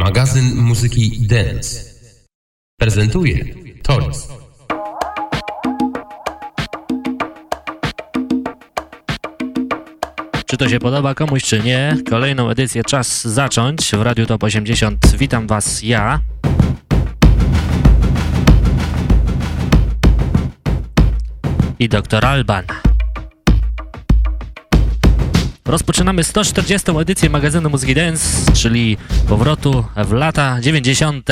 Magazyn muzyki Dance prezentuje Toris. Czy to się podoba komuś, czy nie? Kolejną edycję czas zacząć w Radiu Top 80. Witam Was ja. I doktor Alban. Rozpoczynamy 140. edycję magazynu Muzyki Dance, czyli powrotu w lata 90.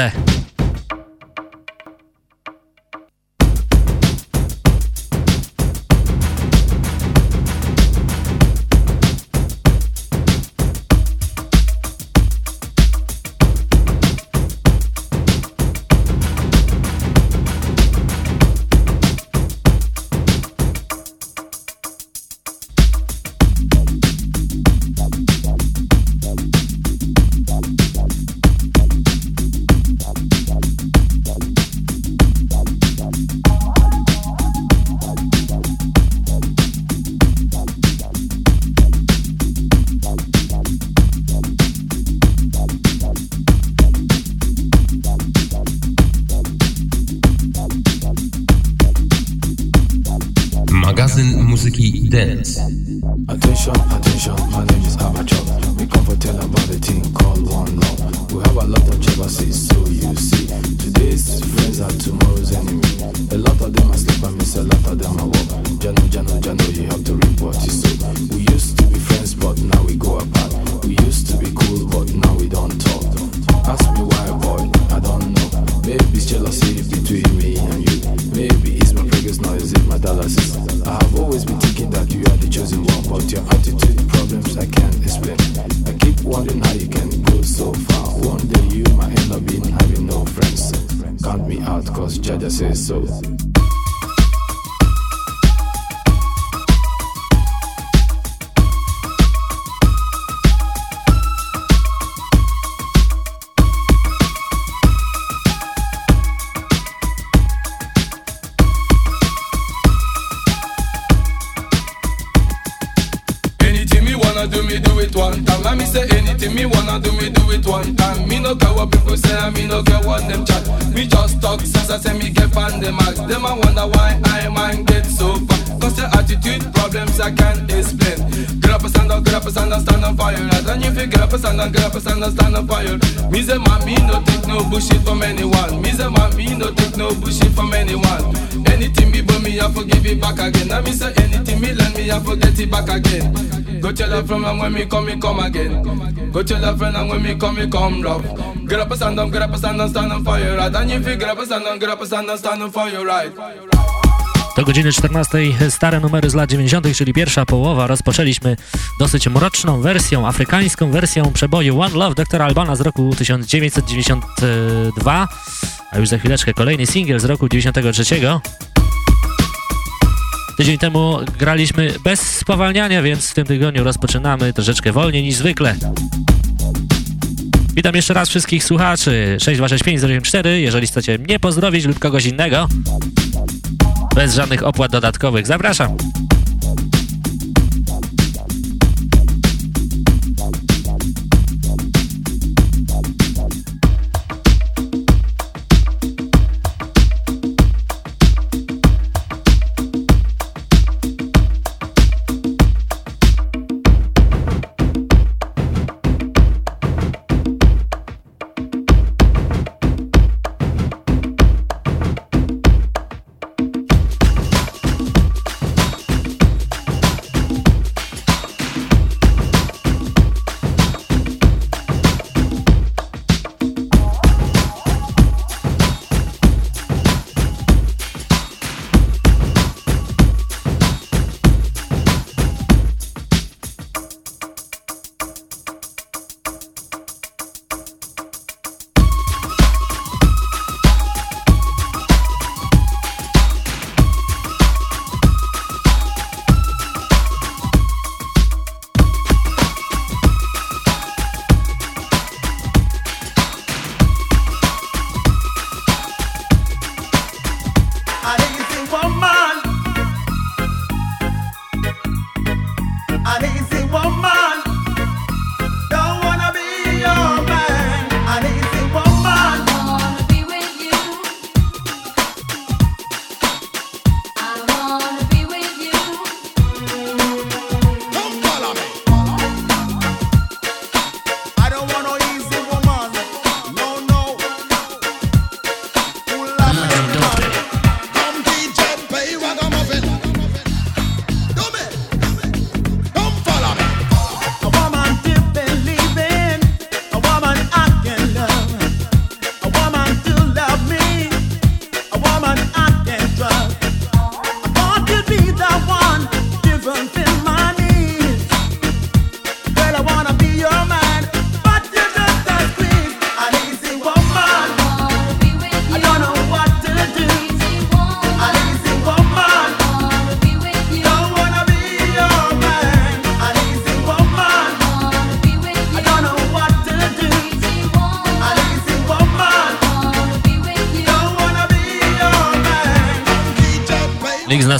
stand up, get up, stand up, stand up for your right. And if you get up, stand up, get up, stand up, stand up for your right. Do godziny 14 stare numery z lat 90., czyli pierwsza połowa. Rozpoczęliśmy dosyć mroczną wersją, afrykańską wersją przeboju One Love Dr. Albana z roku 1992, a już za chwileczkę kolejny singiel z roku 93. Tydzień temu graliśmy bez spowalniania, więc w tym tygodniu rozpoczynamy troszeczkę wolniej niż zwykle. Witam jeszcze raz wszystkich słuchaczy 6265084. Jeżeli chcecie mnie pozdrowić lub kogoś innego, bez żadnych opłat dodatkowych, zapraszam.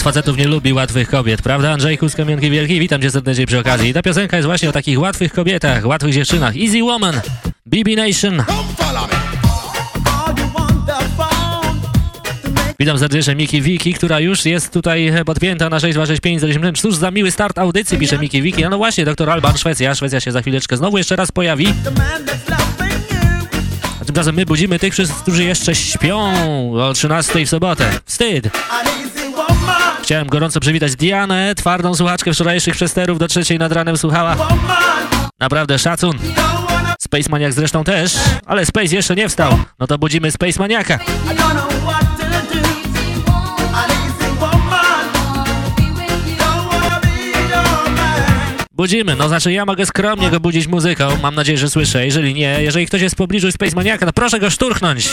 Facetów nie lubi łatwych kobiet, prawda Andrzejku z Kamienki Wielkiej? Witam cię serdecznie przy okazji. I ta piosenka jest właśnie o takich łatwych kobietach, łatwych dziewczynach. Easy Woman, BB Nation. Witam serdecznie Miki Wiki, która już jest tutaj podpięta na 6265 Cóż za miły start audycji, pisze Miki Wiki. No, no właśnie, doktor Alban, Szwecja. Szwecja się za chwileczkę znowu jeszcze raz pojawi. A tymczasem my budzimy tych którzy jeszcze śpią o 13 w sobotę. Wstyd! Chciałem gorąco przywitać Dianę, twardą słuchaczkę wczorajszych przesterów do trzeciej nad ranem słuchała. Naprawdę szacun. Space Maniak zresztą też, ale Space jeszcze nie wstał. No to budzimy Space Maniaka. Budzimy, no znaczy ja mogę skromnie go budzić muzyką, mam nadzieję, że słyszę. Jeżeli nie, jeżeli ktoś jest w pobliżu Space Maniaka, to proszę go szturchnąć.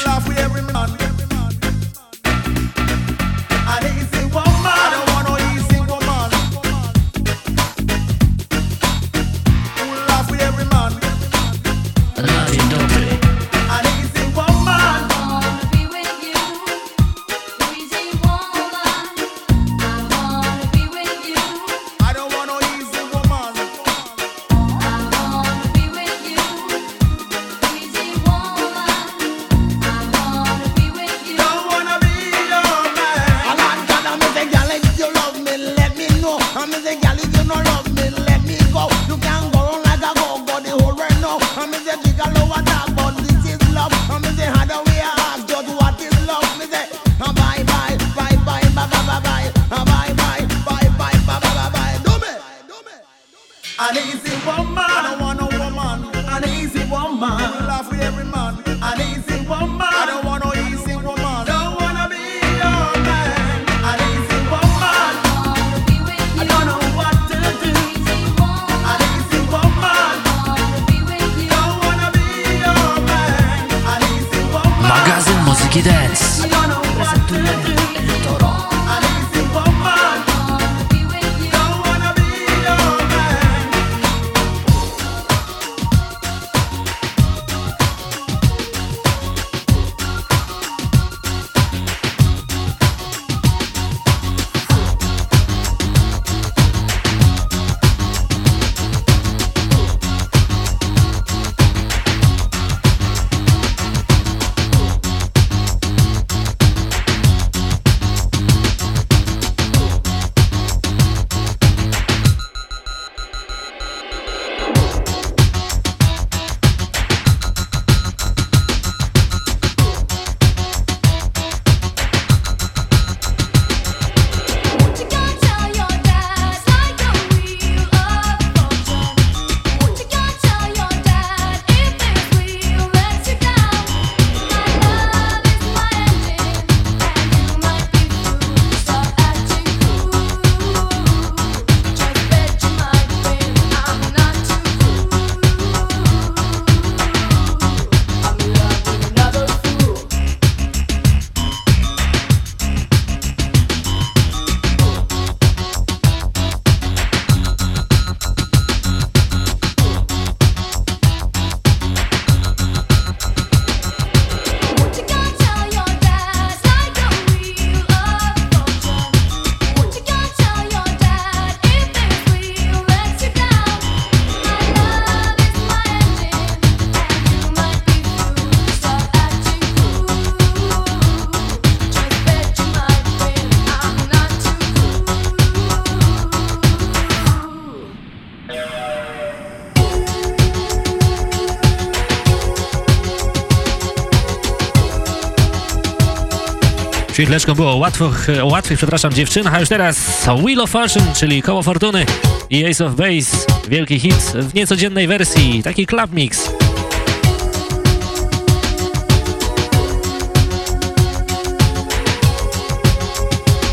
Chwileczką było o łatwych, o łatwych, przepraszam, dziewczynach, a już teraz Wheel of Fortune, czyli Koło Fortuny i Ace of Base, wielki hit w niecodziennej wersji, taki club mix.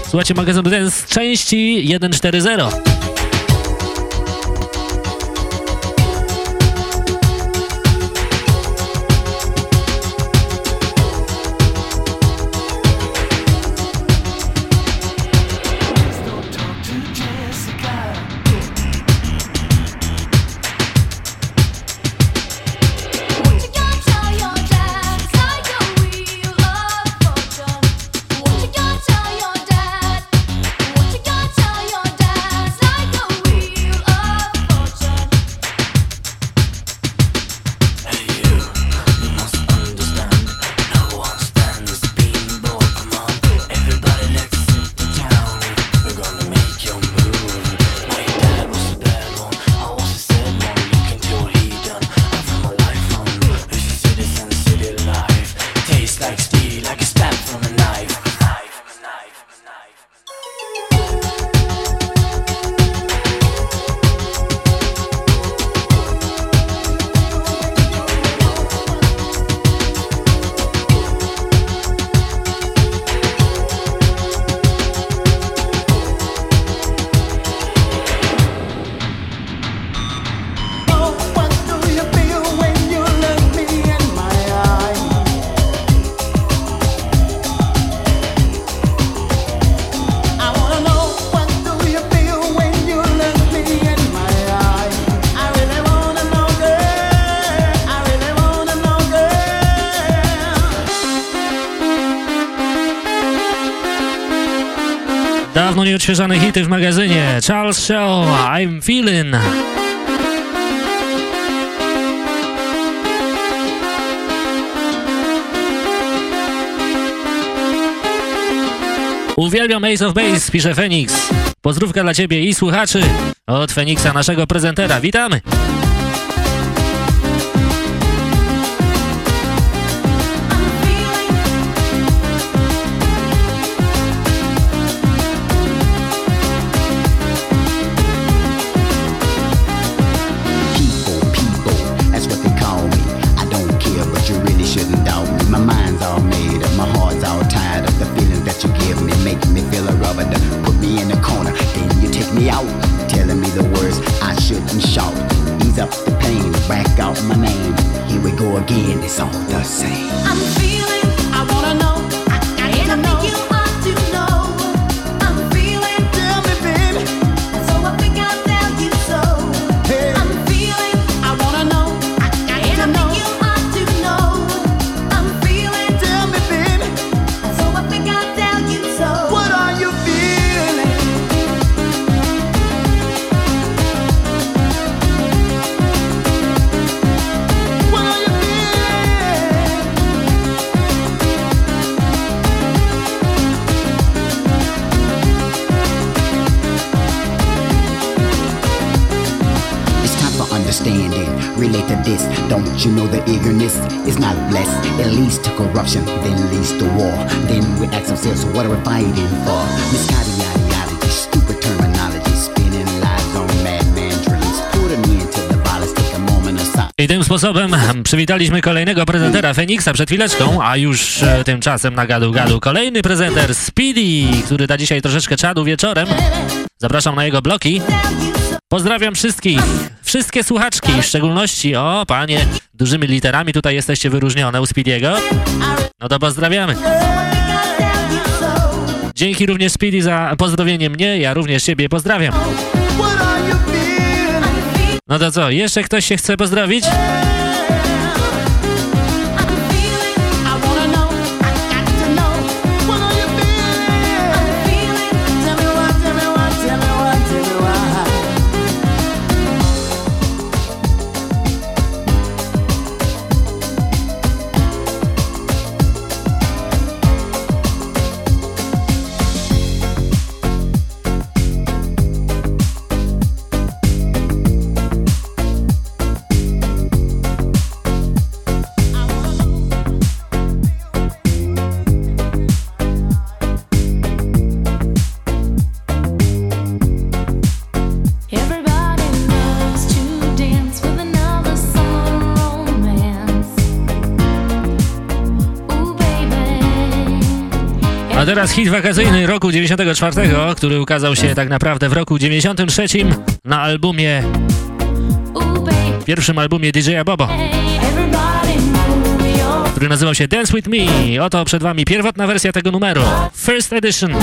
Słuchajcie, magazyn Dance części 140. dawno nieodświeżane hity w magazynie. Charles Show, I'm Feeling. Uwielbiam Ace of Base, pisze Phoenix. Pozdrówka dla ciebie i słuchaczy od Feniksa, naszego prezentera. Witamy! Przywitaliśmy kolejnego prezentera Feniksa przed chwileczką, a już e, tymczasem na gadu gadu kolejny prezenter Speedy, który da dzisiaj troszeczkę czadu wieczorem. Zapraszam na jego bloki. Pozdrawiam wszystkich, wszystkie słuchaczki, w szczególności, o panie, dużymi literami tutaj jesteście wyróżnione u Speediego. No to pozdrawiamy. Dzięki również Speedy za pozdrowienie mnie, ja również ciebie pozdrawiam. No to co, jeszcze ktoś się chce pozdrowić? Teraz hit wakacyjny roku 94, który ukazał się tak naprawdę w roku 93 na albumie, pierwszym albumie DJ'a Bobo, który nazywał się Dance With Me. Oto przed wami pierwotna wersja tego numeru, First Edition.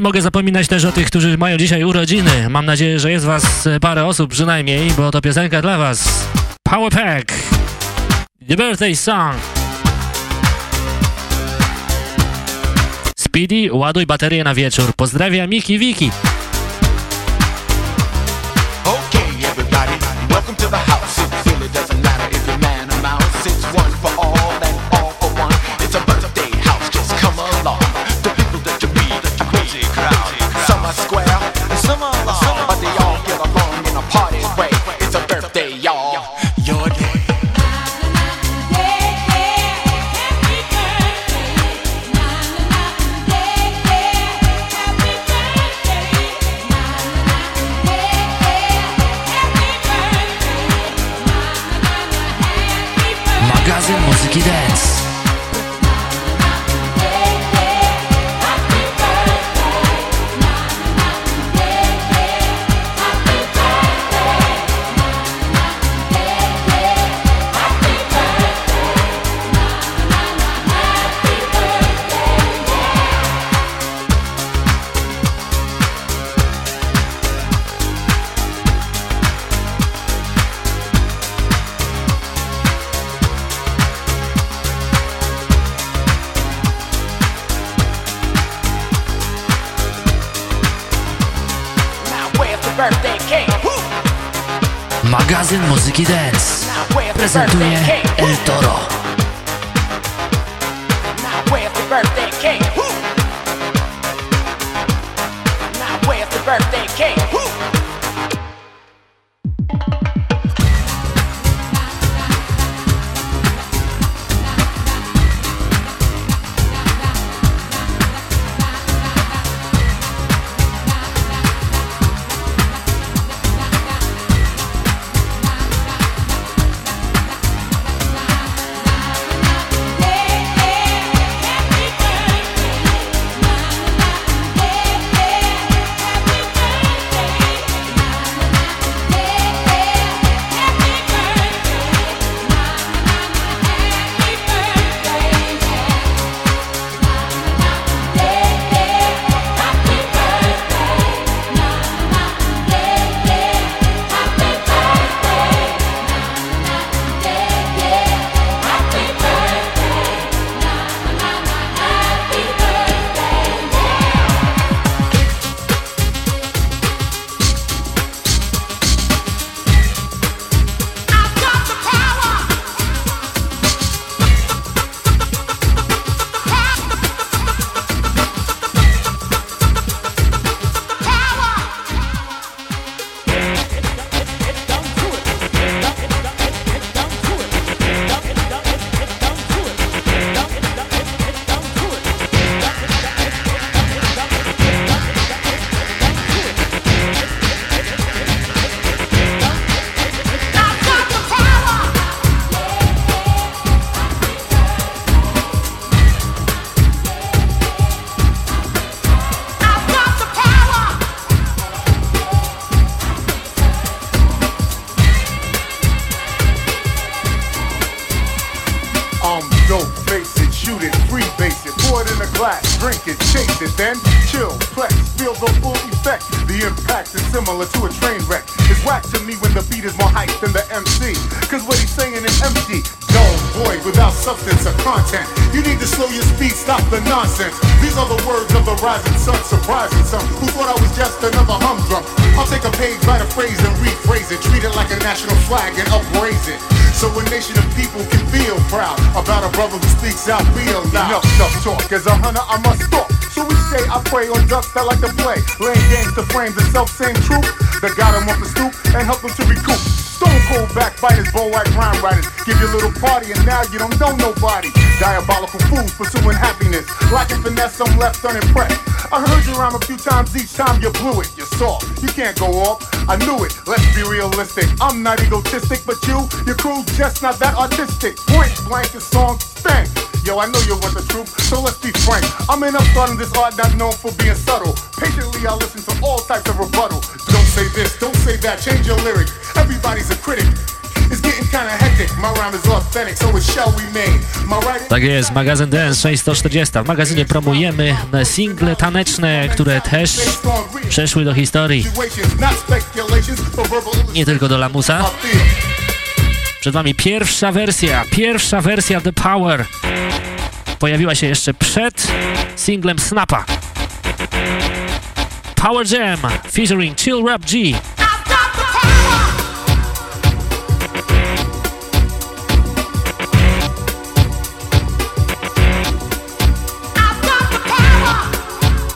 Nie mogę zapominać też o tych, którzy mają dzisiaj urodziny. Mam nadzieję, że jest was parę osób przynajmniej, bo to piosenka dla was. Power Pack. The Birthday Song. Speedy, ładuj baterię na wieczór. Pozdrawiam Miki Wiki. Soft, you can't go off. I knew it, let's be realistic. I'm not egotistic, but you, your crew's just not that artistic. Point blank, the song stank. Yo, I know you want the truth, so let's be frank. I'm in starting this art not known for being subtle. Patiently, I listen to all types of rebuttal. Don't say this, don't say that, change your lyric. Everybody's a critic. Tak jest, magazyn Dance 640. W magazynie promujemy single taneczne, które też przeszły do historii. Nie tylko do lamusa. Przed wami pierwsza wersja, pierwsza wersja The Power. Pojawiła się jeszcze przed singlem Snapa. Power Jam featuring Chill Rap G.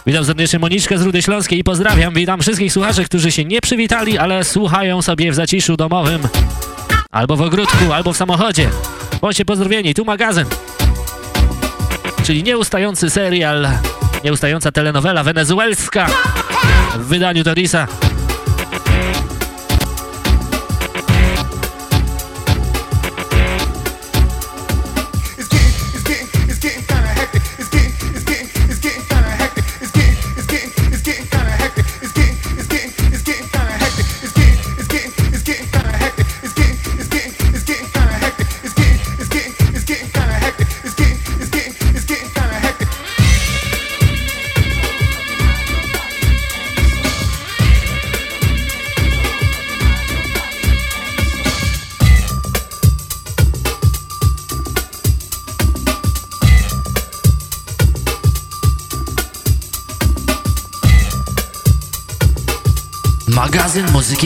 Witam serdecznie Moniczkę z Rudy Śląskiej i pozdrawiam. Witam wszystkich słuchaczy, którzy się nie przywitali, ale słuchają sobie w zaciszu domowym. Albo w ogródku, albo w samochodzie. Bądźcie pozdrowieni, tu magazyn. Czyli nieustający serial, nieustająca telenowela wenezuelska w wydaniu Torisa.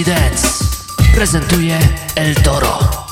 Dance prezentuje El Toro.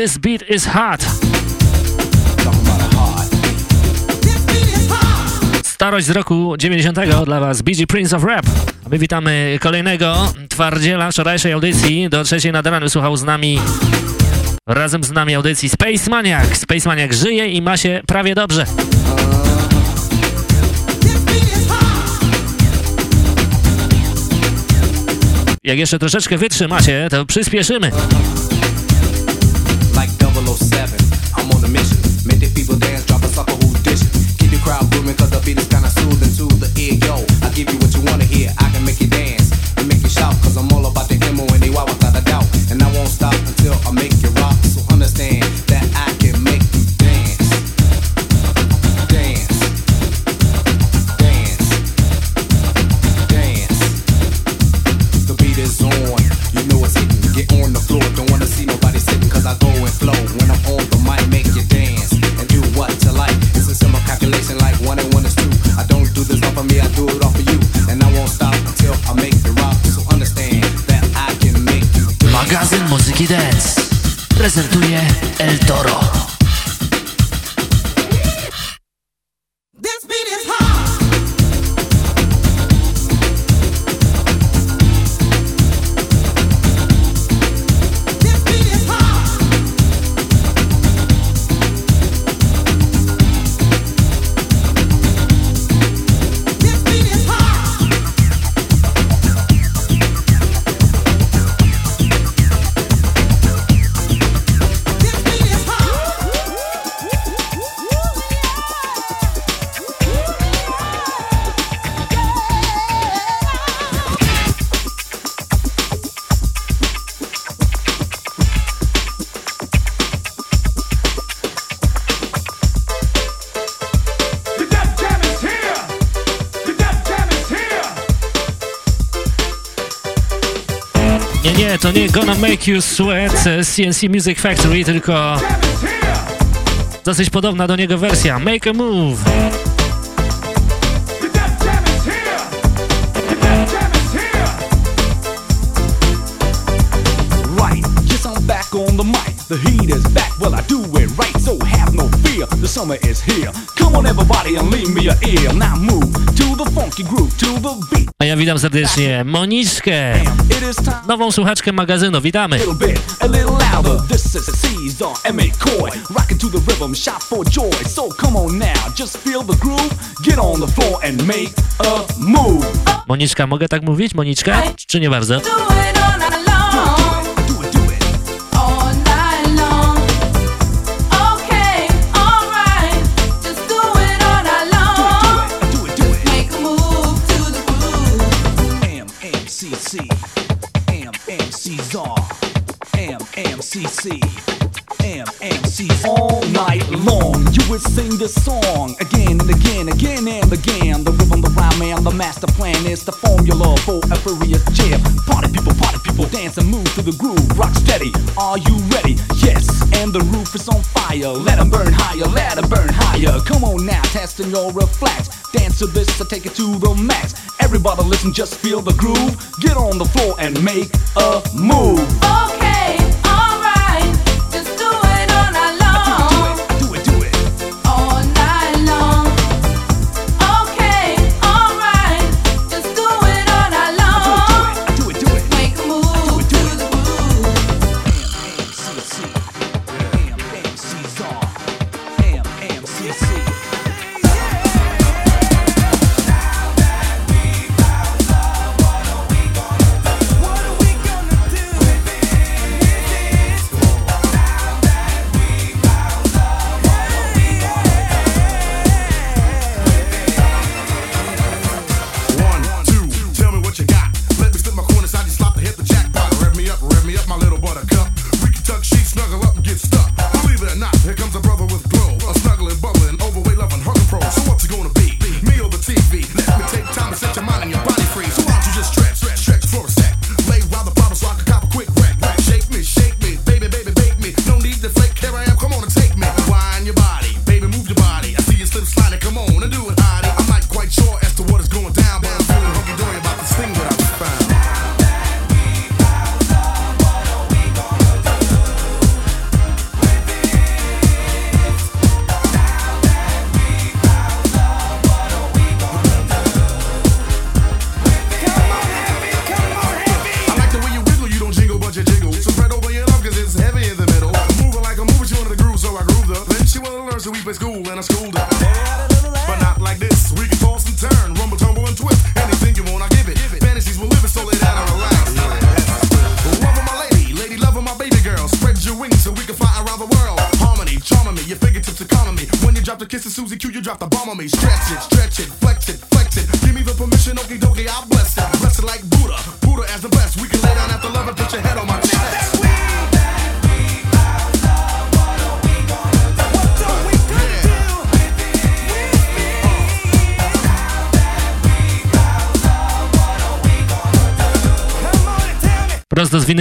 This beat is hot. Starość z roku 90 dla Was, BG Prince of Rap. My witamy kolejnego twardziela wczorajszej audycji. Do trzeciej nad słuchał z nami, razem z nami audycji Space Maniac. Space Maniac żyje i ma się prawie dobrze. Jak jeszcze troszeczkę wytrzymacie, to przyspieszymy. 007. I'm on a mission. Make the people dance, drop a sucker who's dishing. Keep the crowd booming cause the beat is kinda soothing to the ear. Yo, I give you what you wanna hear. I can make you dance and make you shout cause I'm all about the MO and they wow without a doubt. And I won't stop until I make you rock. So understand prezentuje El Make You Sweat CNC Music Factory, tylko dosyć podobna do niego wersja. Make a Move. The heat is back, well I do it right, so have no fear. The summer is here. Come on everybody and leave me your ear. Now move. A ja witam serdecznie Moniszkę, nową słuchaczkę magazynu, witamy. Moniszka, mogę tak mówić, Moniczka? Czy nie bardzo? fire. Let them burn higher, let them burn higher. Come on now, testing your reflex. Dance to this, I take it to the max. Everybody listen, just feel the groove. Get on the floor and make a move.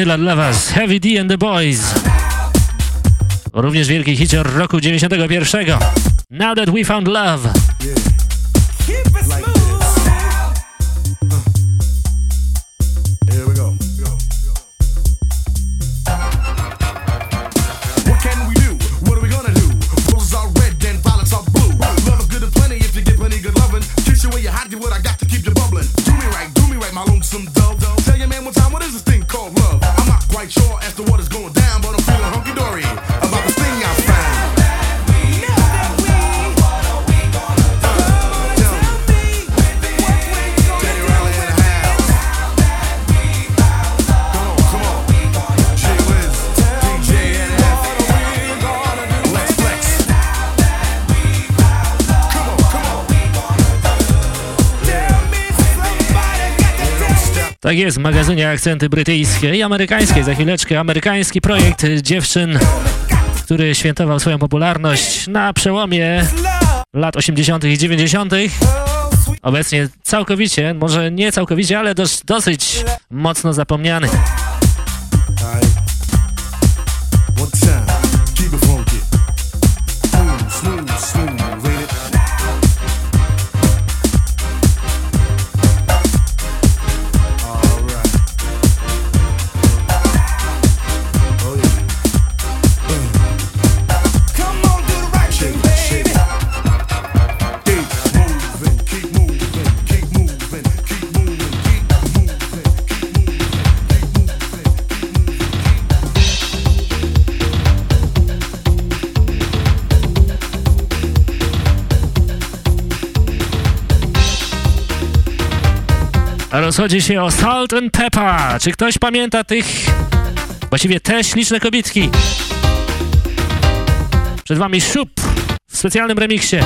niedziela dla Was. Heavy D and the Boys. Również wielki hicior roku 91. Now that we found love. Tak jest, w magazynie Akcenty Brytyjskie i Amerykańskie. Za chwileczkę amerykański projekt dziewczyn, który świętował swoją popularność na przełomie lat 80. i 90. Obecnie całkowicie, może nie całkowicie, ale dosyć mocno zapomniany. Rozchodzi się o Salt and Pepper. Czy ktoś pamięta tych, właściwie te śliczne kobitki? Przed wami Szup w specjalnym remiksie.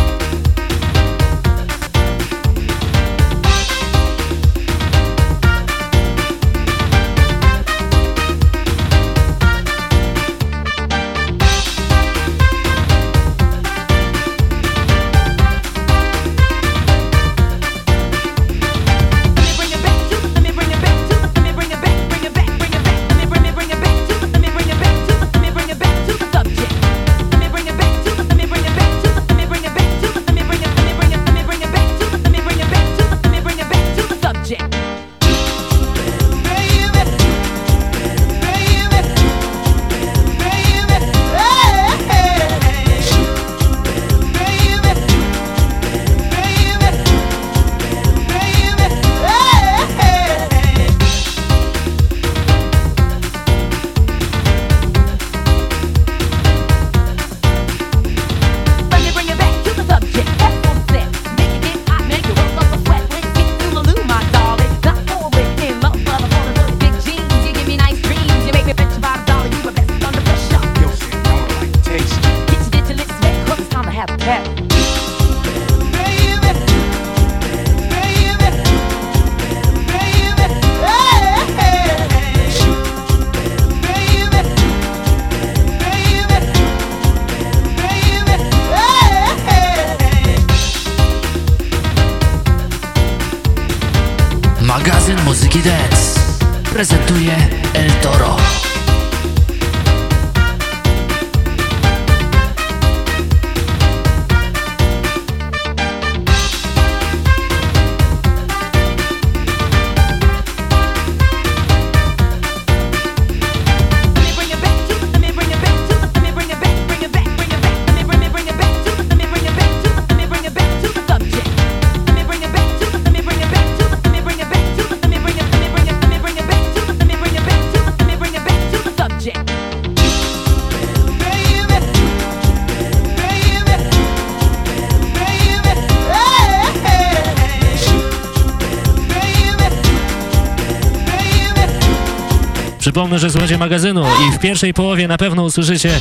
Przypomnę, że słuchacie magazynu i w pierwszej połowie na pewno usłyszycie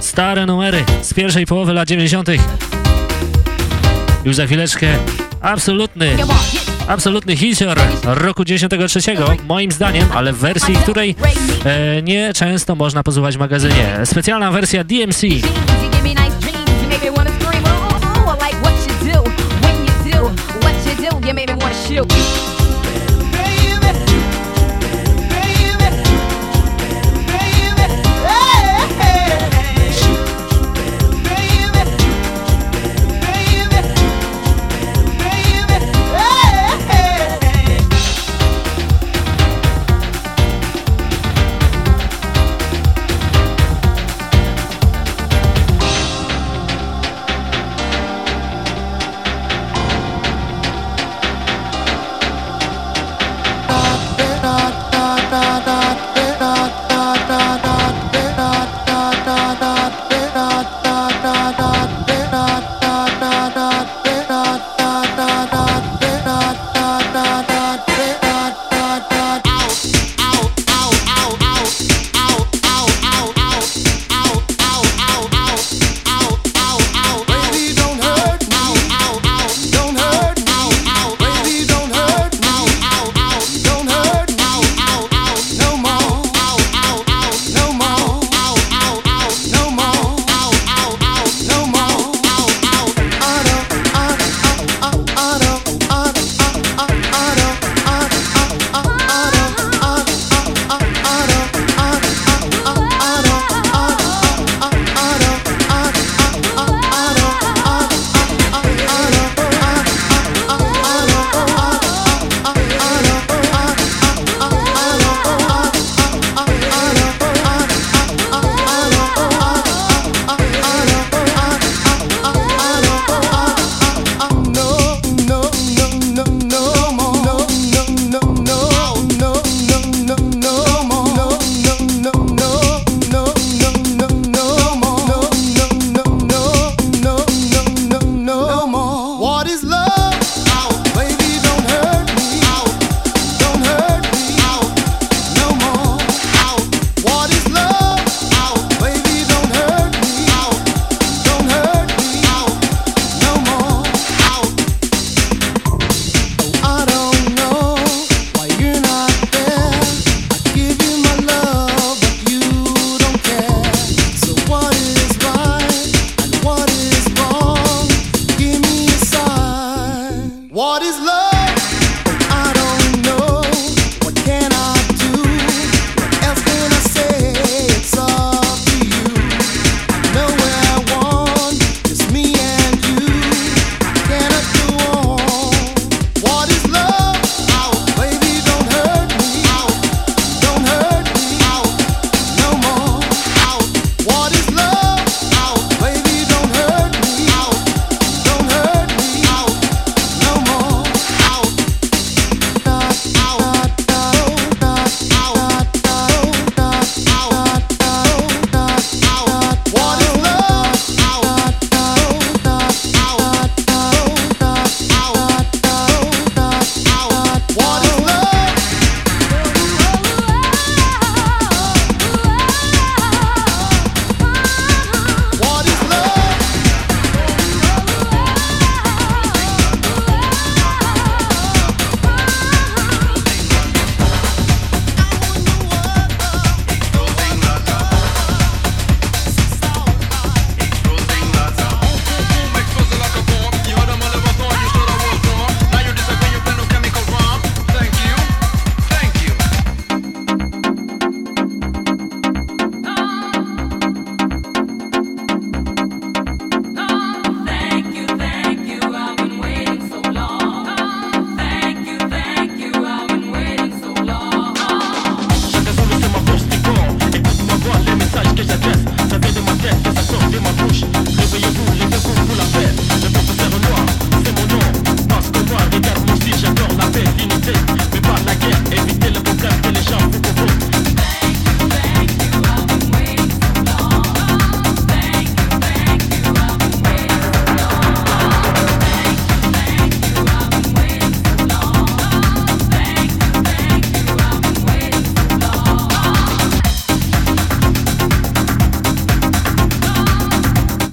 stare numery z pierwszej połowy lat 90. Już za chwileczkę absolutny, absolutny hicior roku 93, moim zdaniem, ale w wersji, której e, nie często można posłuchać w magazynie. Specjalna wersja DMC. You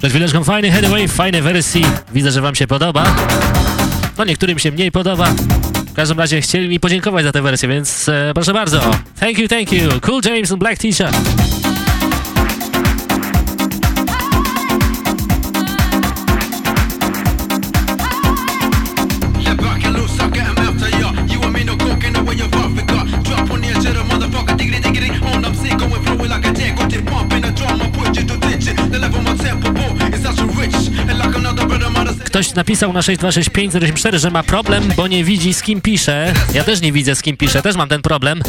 Przed chwileczką fajny headway fajnej wersji. Widzę, że wam się podoba. No niektórym się mniej podoba. W każdym razie chcieli mi podziękować za tę wersję, więc e, proszę bardzo. Thank you, thank you. Cool James and Black T-shirt. Ktoś napisał na 6265084, że ma problem, bo nie widzi z kim pisze. Ja też nie widzę z kim piszę, też mam ten problem.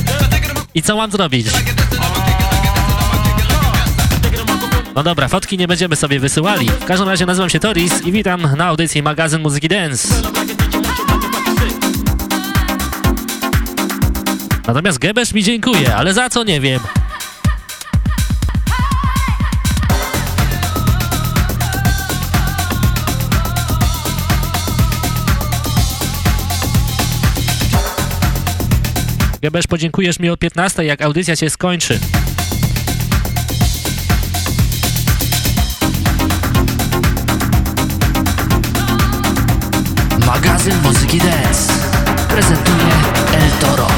I co mam zrobić? No dobra, fotki nie będziemy sobie wysyłali. W każdym razie nazywam się Toris i witam na audycji magazyn Muzyki Dance. Natomiast Gebesz mi dziękuję, ale za co nie wiem. Gebesz, podziękujesz mi o 15, jak audycja się skończy. Magazyn Muzyki Dance prezentuje El Toro.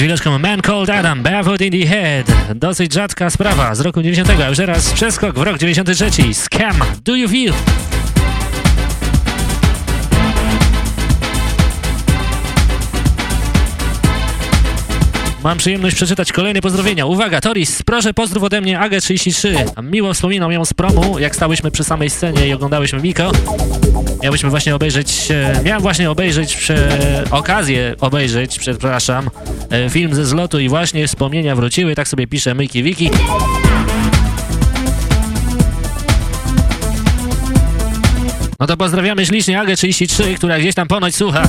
Chwileczką Man Called Adam, Barefoot in the Head. Dosyć rzadka sprawa z roku 90, a już teraz przeskok w rok 93. Scam, Do You Feel? Mam przyjemność przeczytać kolejne pozdrowienia. Uwaga, Toris, proszę pozdrów ode mnie Agę33. Miło wspominam ją z promu, jak stałyśmy przy samej scenie i oglądałyśmy Miko. Miałyśmy właśnie obejrzeć, e, miałem właśnie obejrzeć, przy, okazję obejrzeć, przepraszam, film ze zlotu i właśnie wspomnienia wróciły, tak sobie pisze Myki Wiki. No to pozdrawiamy ślicznie Agę33, która gdzieś tam ponoć słucha.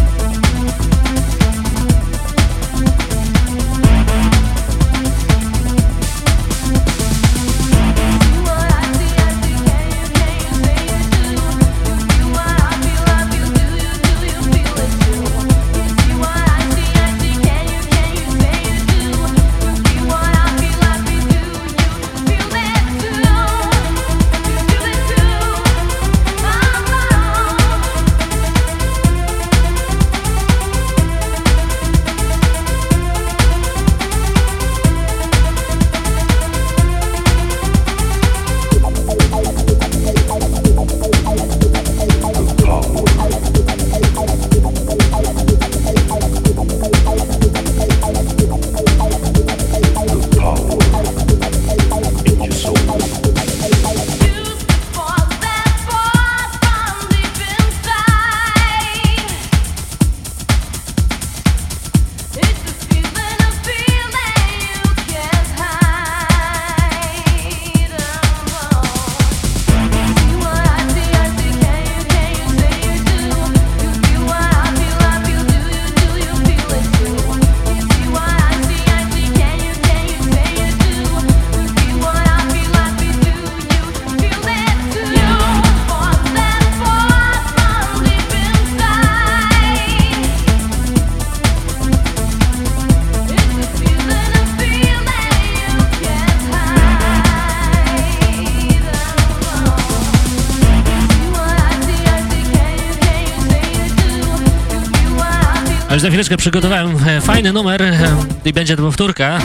Za chwileczkę przygotowałem e, fajny numer e, i będzie to powtórka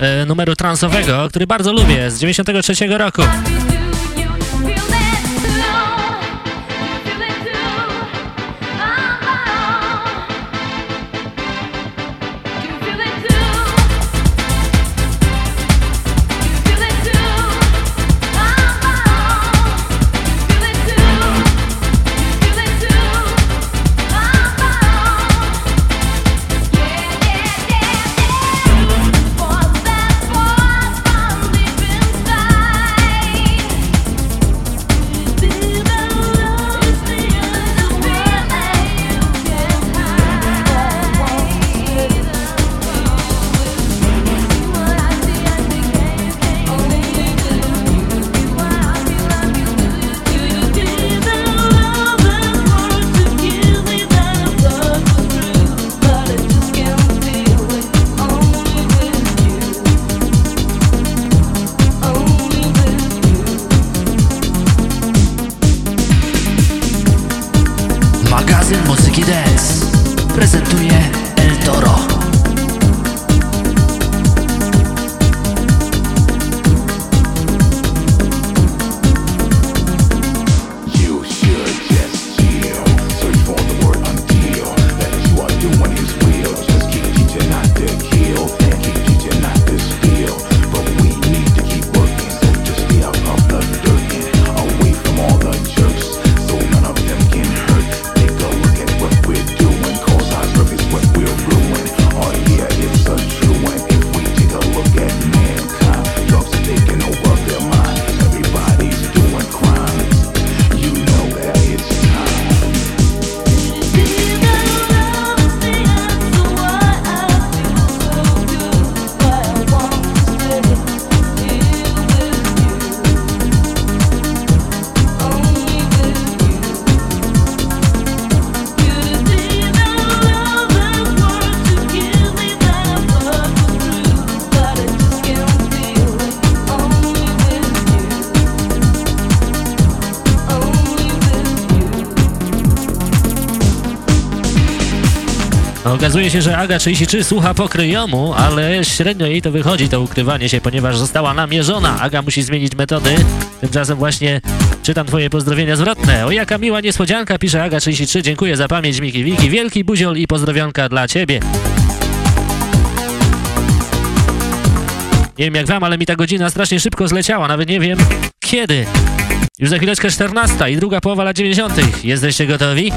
e, numeru transowego, który bardzo lubię, z 93 roku. Okazuje się, że Aga 33 słucha pokryjomu, ale średnio jej to wychodzi, to ukrywanie się, ponieważ została namierzona. Aga musi zmienić metody. Tymczasem właśnie czytam twoje pozdrowienia zwrotne. O, jaka miła niespodzianka, pisze Aga 33. Dziękuję za pamięć, Miki Wiki. Wielki buziol i pozdrowionka dla ciebie. Nie wiem jak wam, ale mi ta godzina strasznie szybko zleciała, nawet nie wiem kiedy. Już za chwileczkę 14 i druga połowa lat 90. Jesteście gotowi?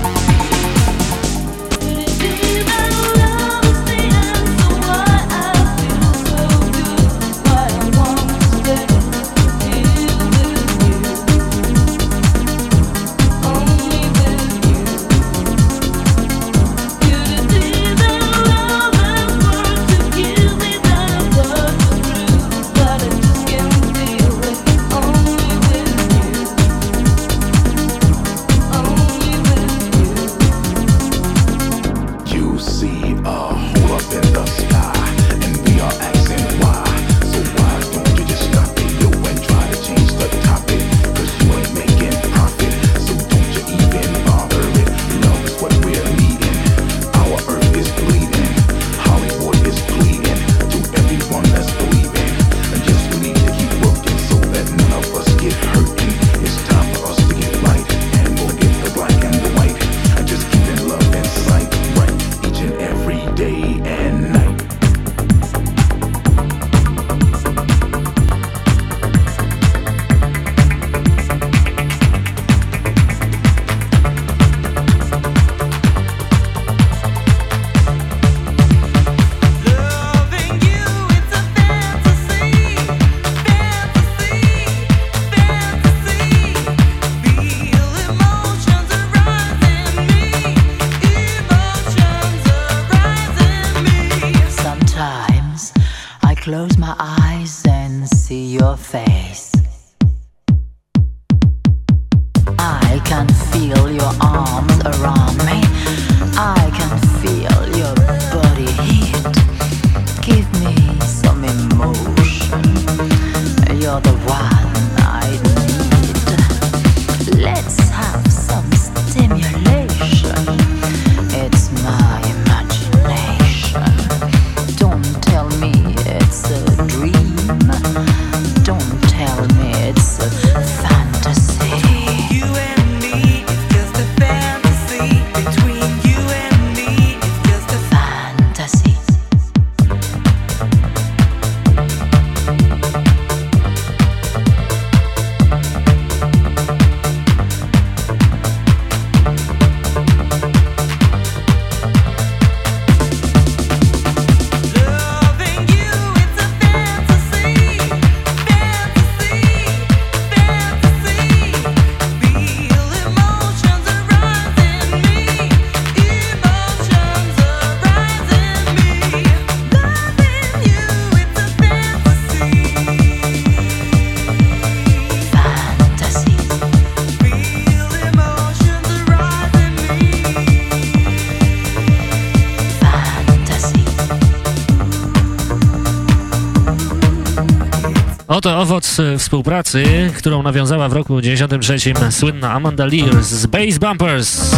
Oto owoc e, współpracy, którą nawiązała w roku 93 słynna Amanda Lear z Bass Bumpers.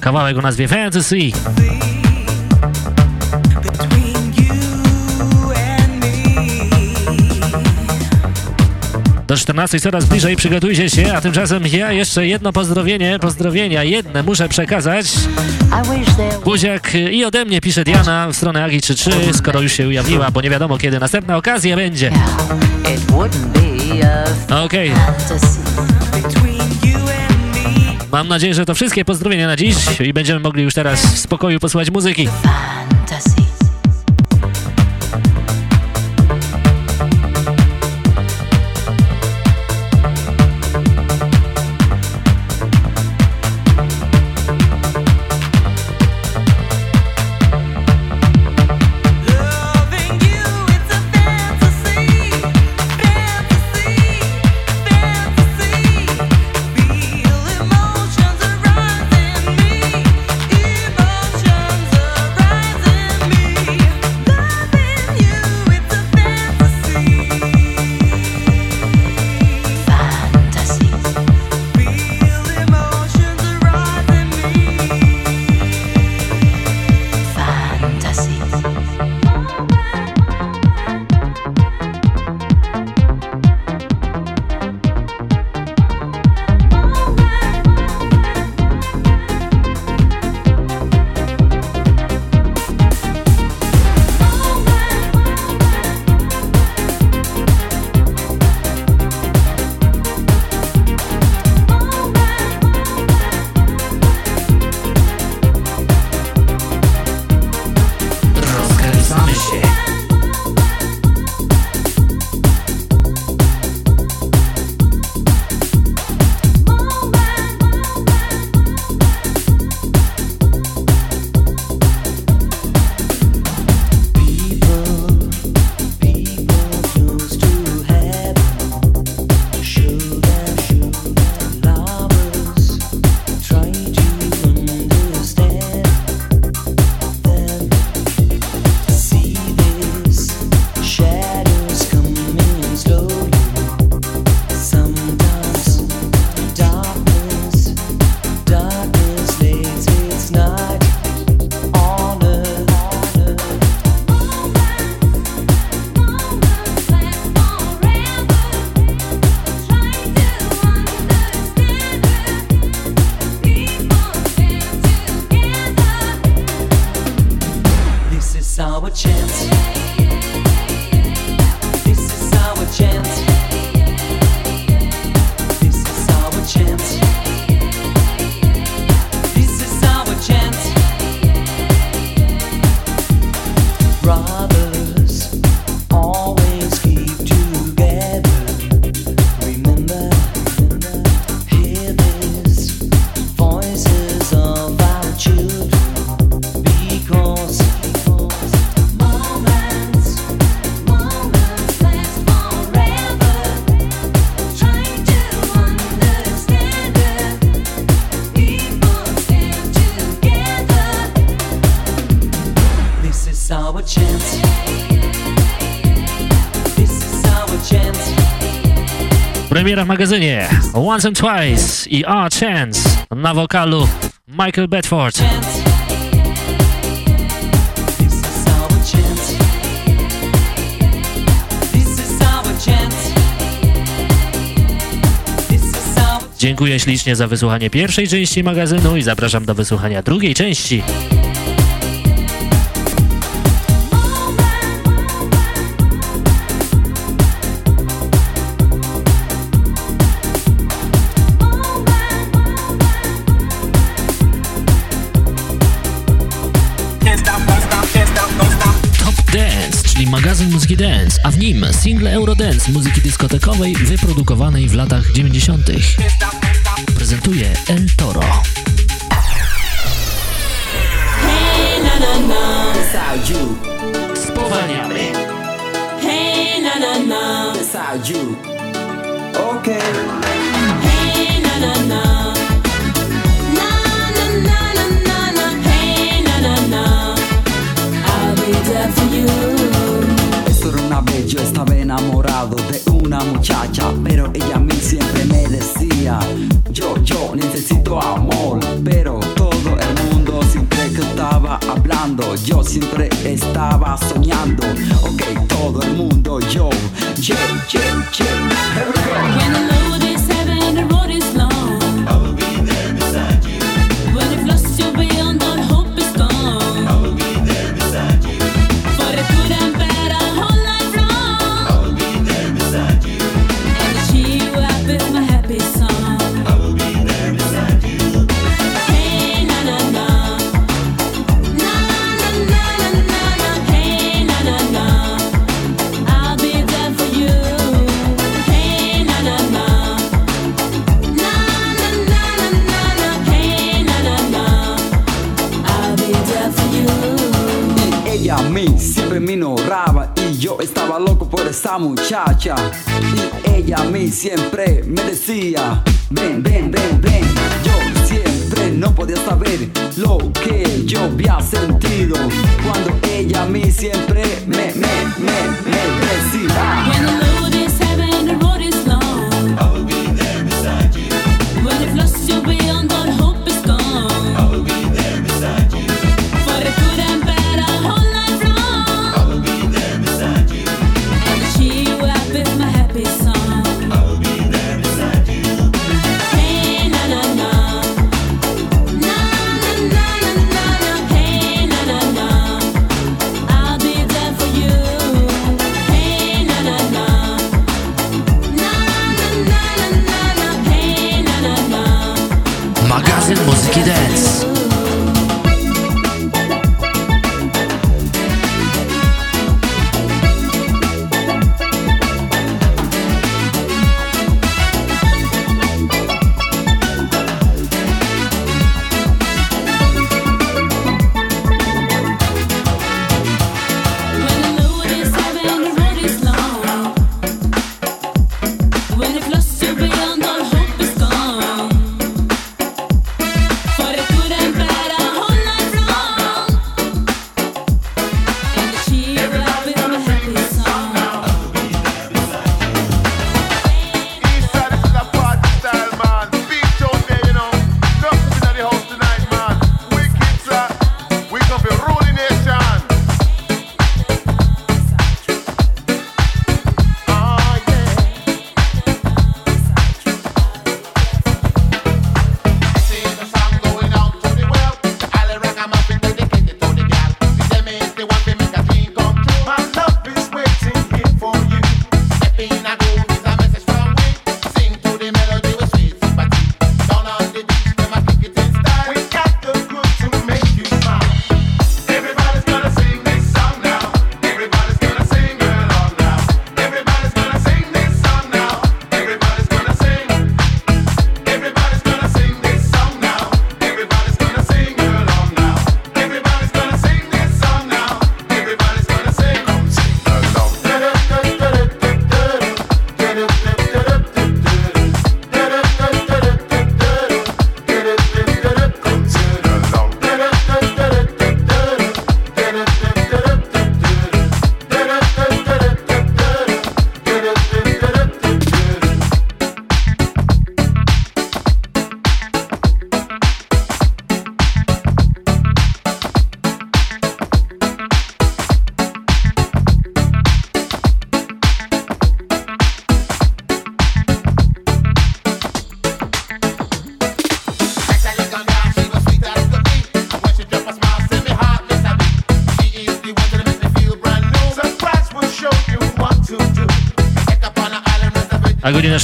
Kawałek o nazwie Fantasy. 14 coraz bliżej, przygotujcie się, a tymczasem ja jeszcze jedno pozdrowienie, pozdrowienia jedne muszę przekazać. Buziak i ode mnie pisze Diana w stronę Agi33, skoro już się ujawniła, bo nie wiadomo kiedy następna okazja będzie. Okej, fantasy. mam nadzieję, że to wszystkie pozdrowienia na dziś i będziemy mogli już teraz w spokoju posłuchać muzyki. Premiera w magazynie Once and Twice i Our Chance na wokalu Michael Bedford. Dziękuję ślicznie za wysłuchanie pierwszej części magazynu i zapraszam do wysłuchania drugiej części. Magazyn muzyki dance, a w nim single Eurodance muzyki dyskotekowej wyprodukowanej w latach 90. Prezentuje El Toro. Hey na na na, you, Spowalniamy. hey na na na, you. Okay. Era una vez, yo estaba enamorado de una muchacha, pero ella a mí siempre me decía, yo, yo necesito amor, pero todo el mundo siempre que estaba hablando, yo siempre estaba soñando, ok, todo el mundo, yo, yeah, yeah, yeah, esa muchacha. Y ella a mí siempre me decía, ven, ven, ven, ven. Yo siempre no podía saber lo que yo había sentido cuando ella a mí siempre me, me, me, me decía.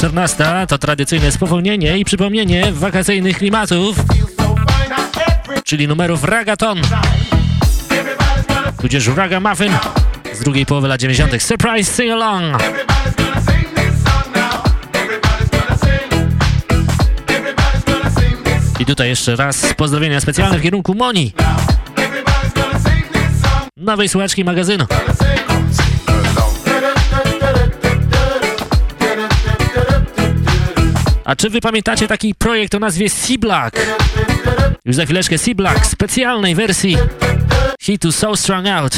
14 to tradycyjne spowolnienie i przypomnienie wakacyjnych klimatów, czyli numerów Ragaton, tudzież Raga Muffin z drugiej połowy lat 90. Surprise Sing Along! I tutaj jeszcze raz pozdrowienia specjalne w kierunku Moni, nowej słuchaczki magazynu. A czy wy pamiętacie taki projekt o nazwie Sea Już za chwileczkę Sea specjalnej wersji hitu So Strung Out.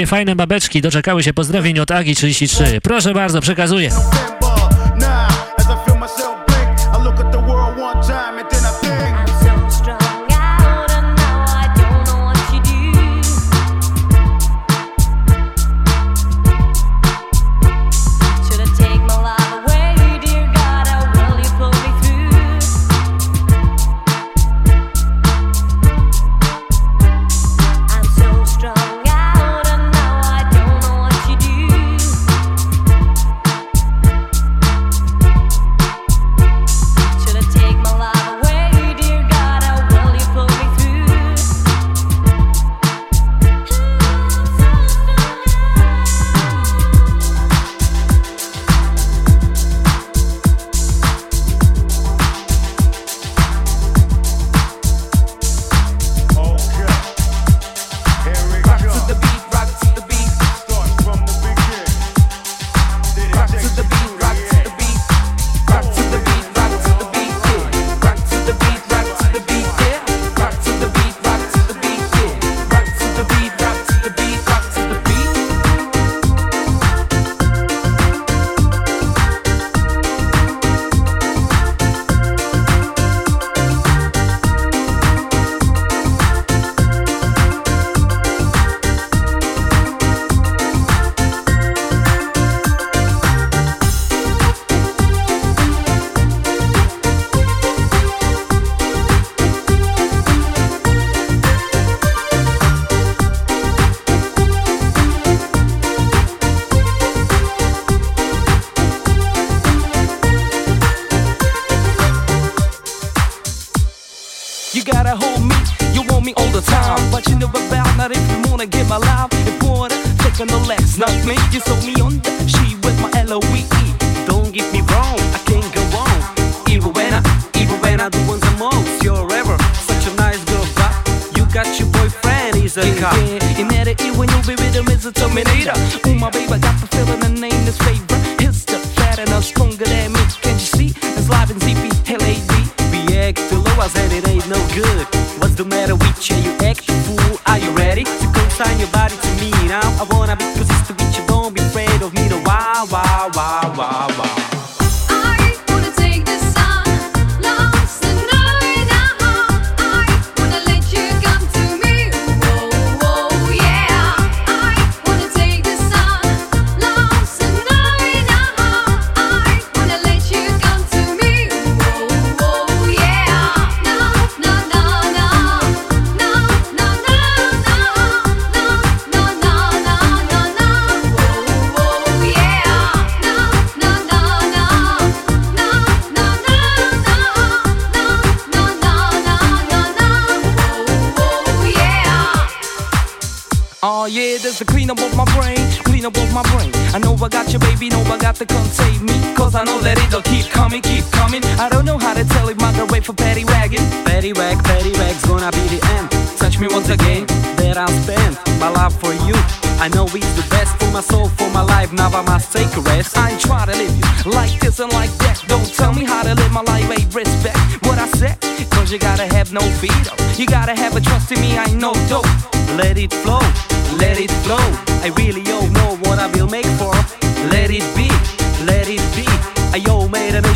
Jakie fajne babeczki doczekały się pozdrowień od Agi33. Proszę bardzo, przekazuję.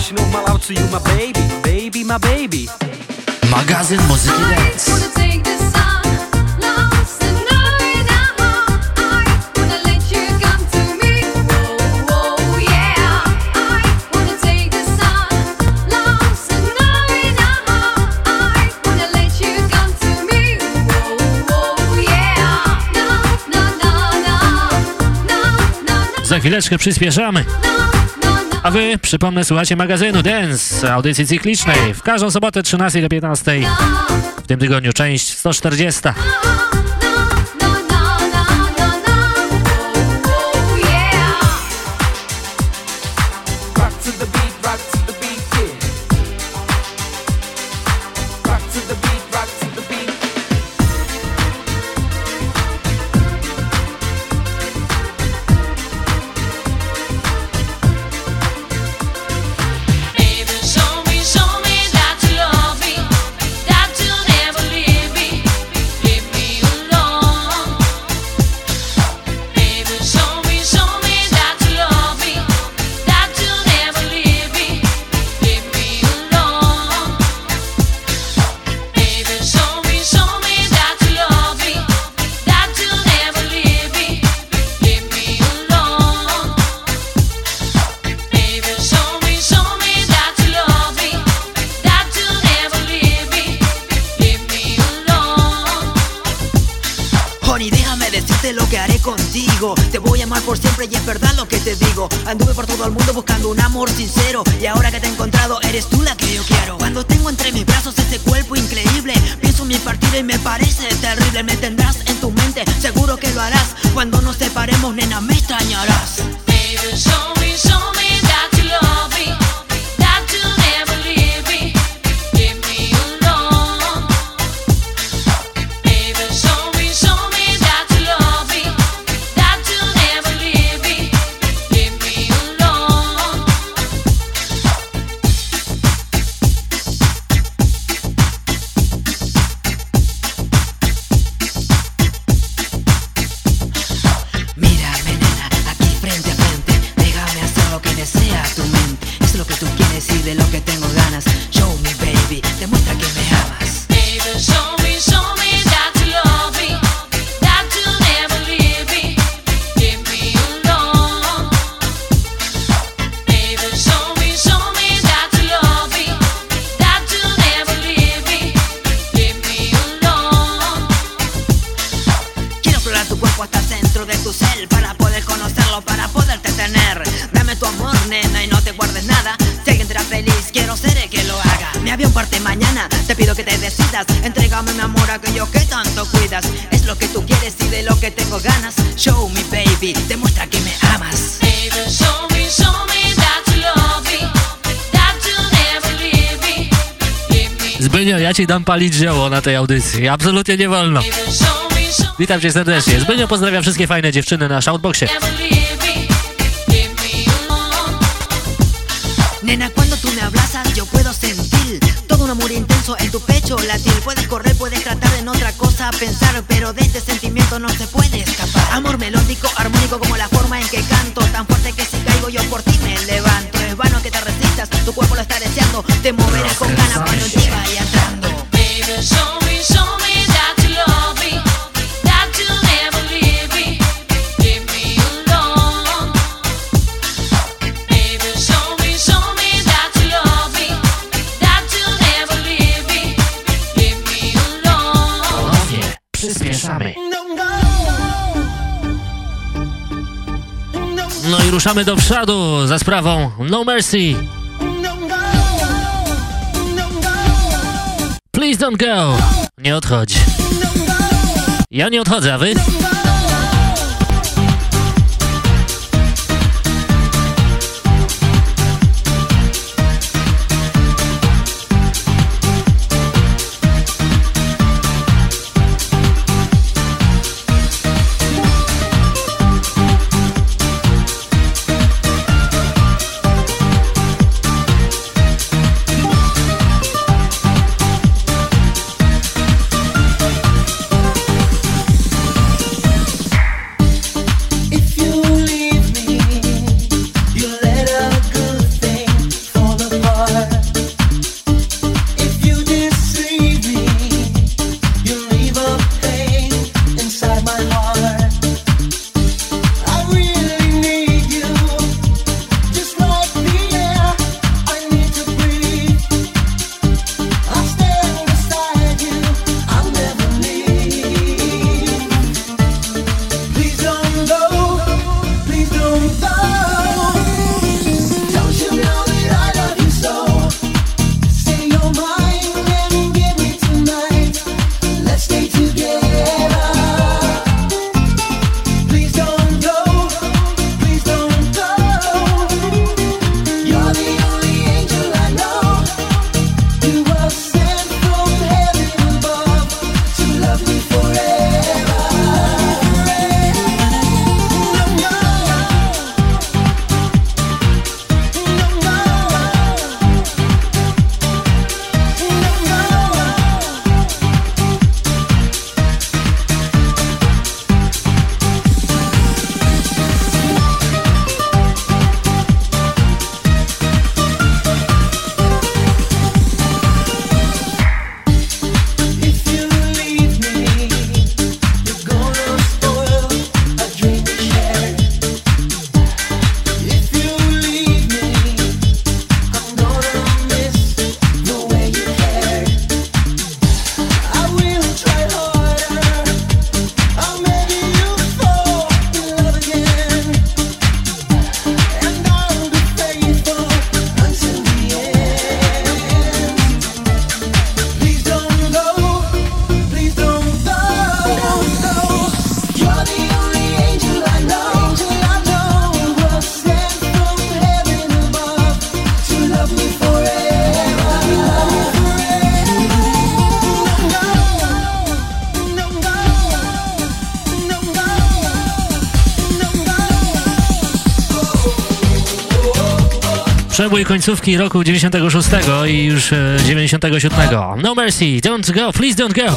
Pushing all my love to you, my baby, baby, my baby. Magazyn muzyki dance. Za chwileczkę przyspieszamy. A wy, przypomnę, słuchacie magazynu Dance, audycji cyklicznej, w każdą sobotę 13 do 15. W tym tygodniu część 140. ci dam palić zioło na tej audycji. Absolutnie nie wolno. Witam cię serdecznie. Pozdrawiam wszystkie fajne dziewczyny na Shoutboxie. Nena, cuando tú me abrazas, yo puedo sentir todo un amor intenso en tu pecho latir. Puedes correr, puedes tratar en otra cosa pensar, pero de este sentimiento no se puede escapar. Amor melódico, armónico como la forma en que canto, tan fuerte que si caigo yo por ti me levanto. Es vano que te resistas, tu cuerpo lo está deseando, te moverás con ganas cuando te vayas. No i ruszamy do przodu za sprawą No Mercy. Please don't go. Nie odchodź. Ja nie odchodzę, a wy? Końcówki roku 96 i już e, 97. No Mercy, don't go, please don't go.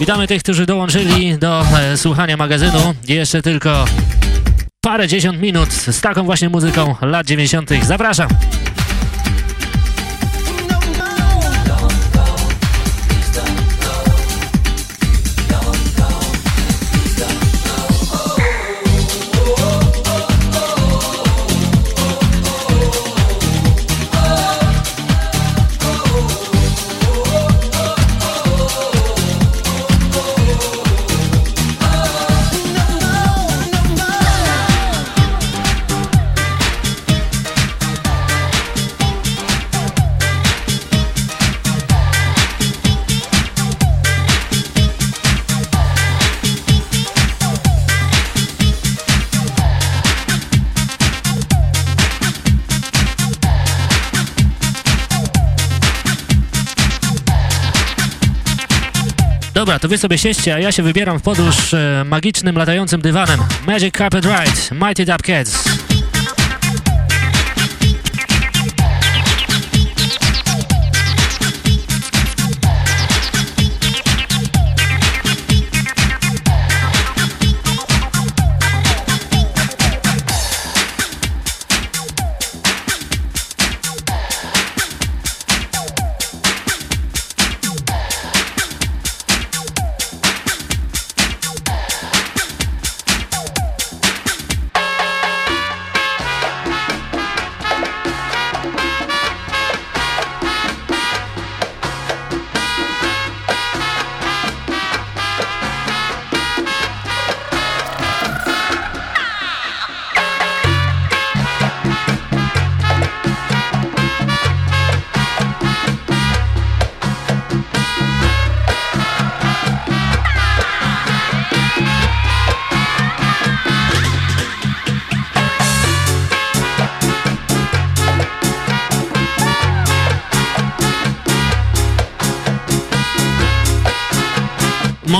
Witamy tych, którzy dołączyli do e, słuchania magazynu. Jeszcze tylko parę dziesiąt minut z taką właśnie muzyką lat 90. Zapraszam. To wy sobie siedźcie, a ja się wybieram w podróż e, magicznym, latającym dywanem. Magic Carpet Ride, Mighty Dub Cats.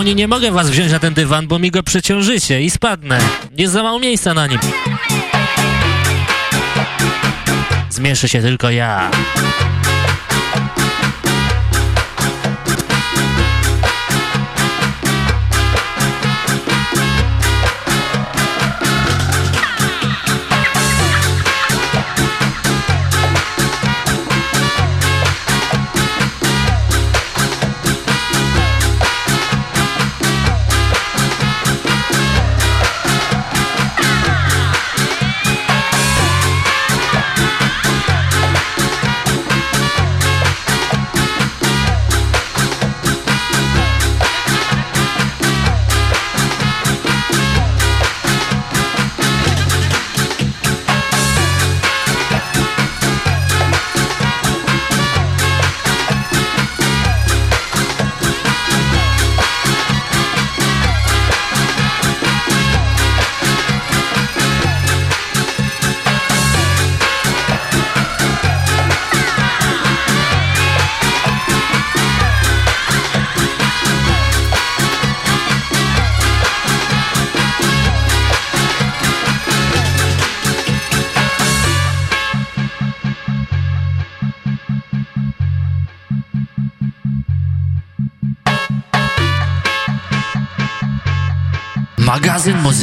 Moni, nie mogę was wziąć na ten dywan, bo mi go przeciążycie i spadnę. Jest za mało miejsca na nim. Zmieszę się tylko ja.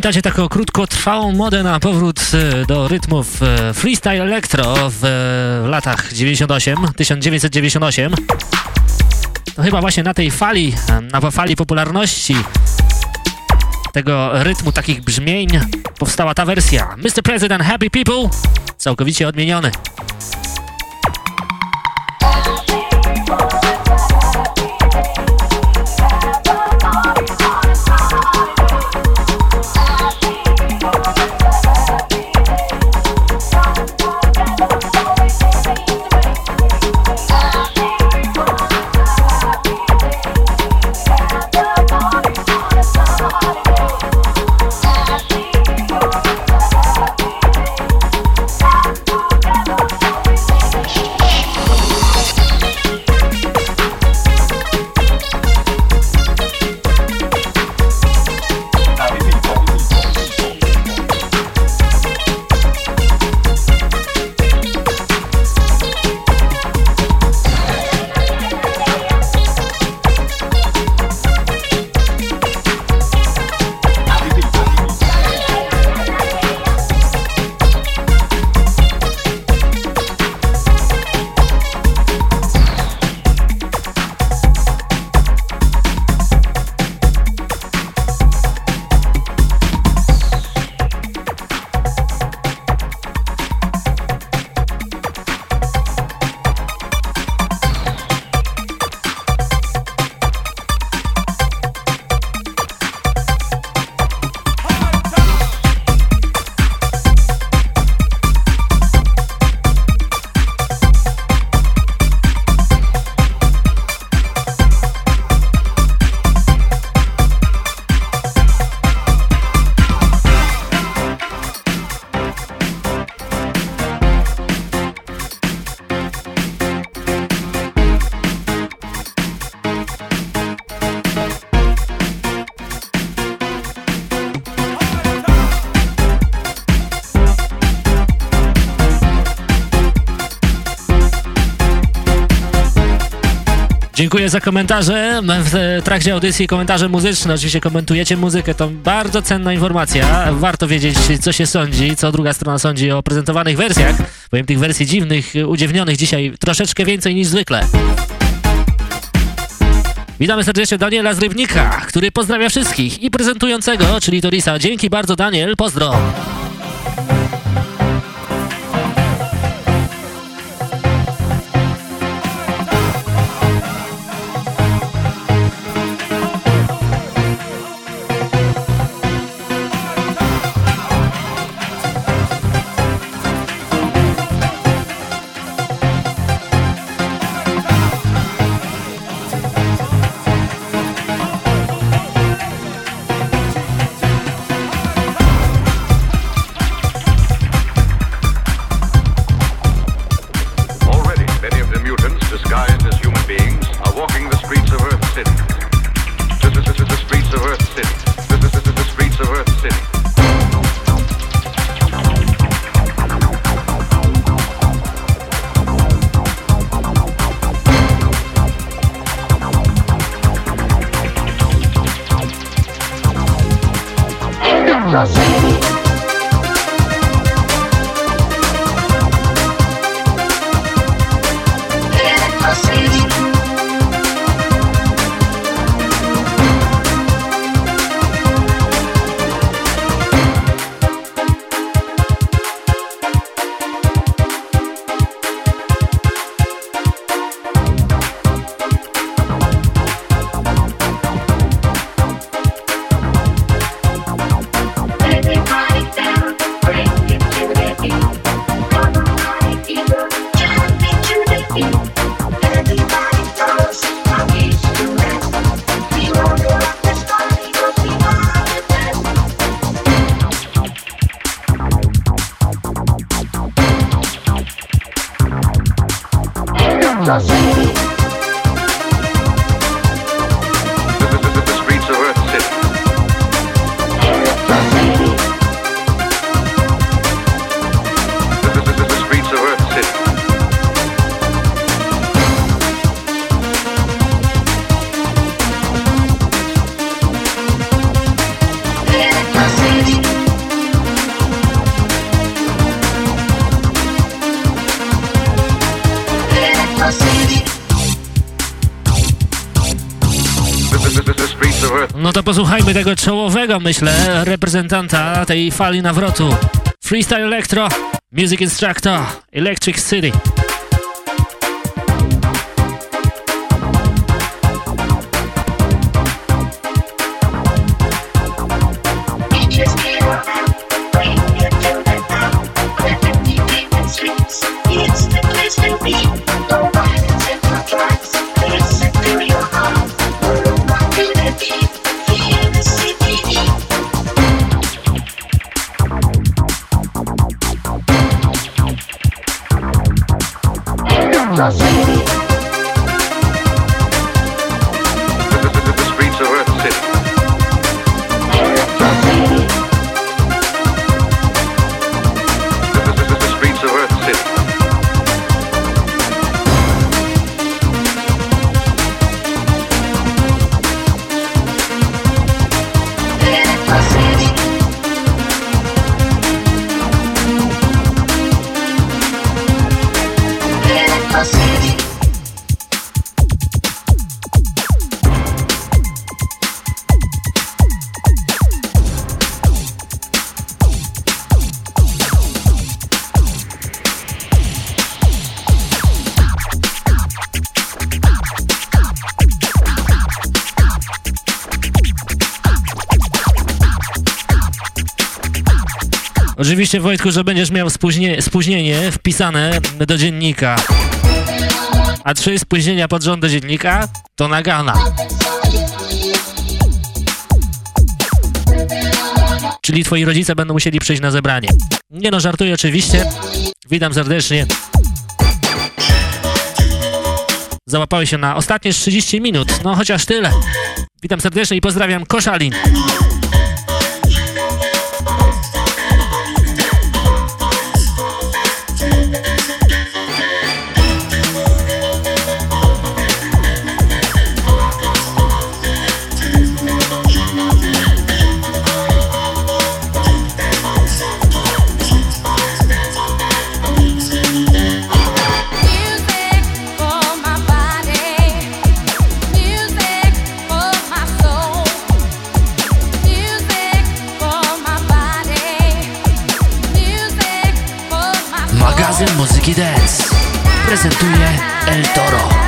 Pamiętacie taką krótkotrwałą modę na powrót e, do rytmów e, freestyle electro w, w latach 98, 1998. To chyba właśnie na tej fali, e, na fali popularności tego rytmu, takich brzmień powstała ta wersja. Mr. President Happy People, całkowicie odmieniony. Dziękuję za komentarze w trakcie audycji, komentarze muzyczne. Oczywiście komentujecie muzykę, to bardzo cenna informacja. Warto wiedzieć, co się sądzi, co druga strona sądzi o prezentowanych wersjach. Powiem tych wersji dziwnych, udziewnionych dzisiaj troszeczkę więcej niż zwykle. Witamy serdecznie Daniela z Rybnika, który pozdrawia wszystkich i prezentującego, czyli Torisa. Dzięki bardzo Daniel, pozdro! To posłuchajmy tego czołowego, myślę, reprezentanta tej fali nawrotu. Freestyle Electro, Music Instructor, Electric City. Oczywiście Wojtku, że będziesz miał spóźnie, spóźnienie wpisane do dziennika. A trzy spóźnienia pod rząd do dziennika to nagana. Czyli twoi rodzice będą musieli przyjść na zebranie. Nie no, żartuję oczywiście. Witam serdecznie. Załapałeś się na ostatnie 30 minut, no chociaż tyle. Witam serdecznie i pozdrawiam Koszalin. Muzyki dance prezentuje El Toro.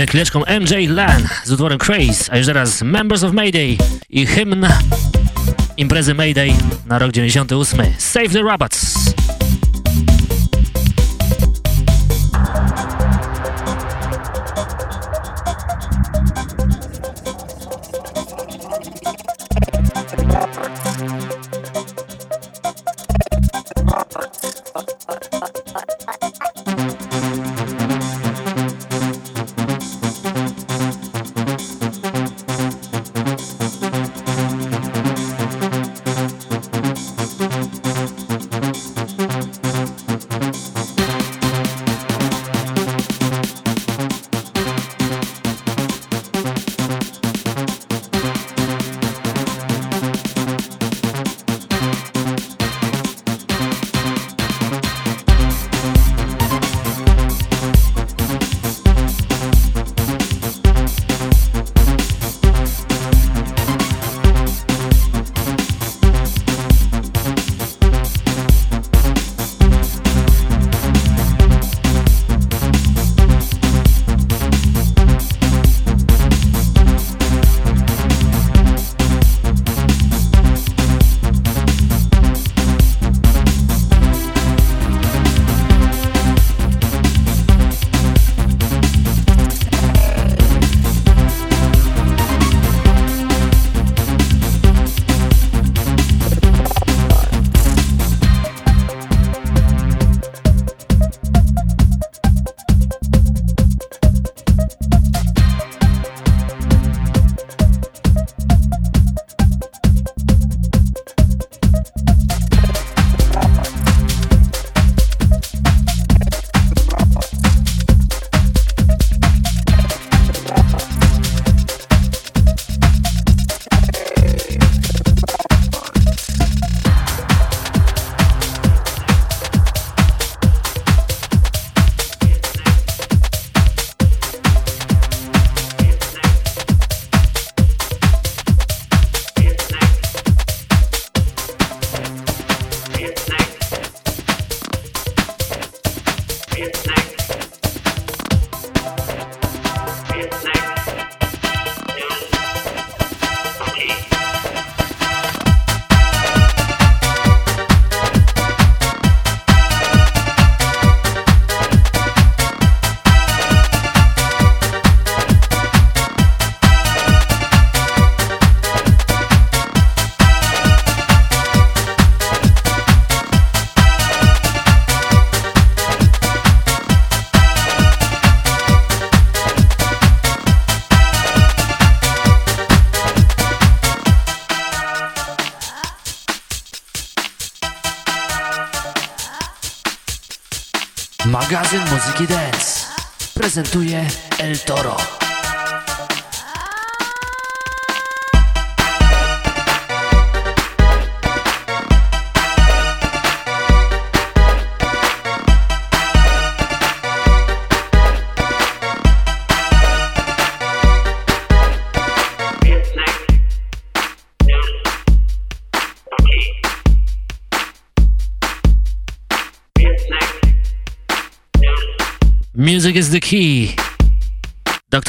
Przed chwileczką MJ Lan z utworem Craze, a już teraz Members of Mayday i hymn imprezy Mayday na rok 98. Save the Robots!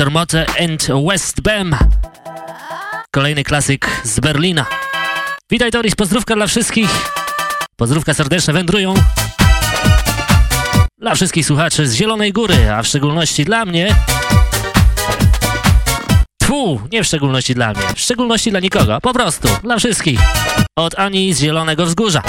Dr. Motte and West Bam. Kolejny klasyk z Berlina. Witaj Doris, pozdrówka dla wszystkich. Pozdrówka serdeczne wędrują. Dla wszystkich słuchaczy z Zielonej Góry, a w szczególności dla mnie. Tfu, nie w szczególności dla mnie, w szczególności dla nikogo, po prostu, dla wszystkich. Od Ani z Zielonego Wzgórza.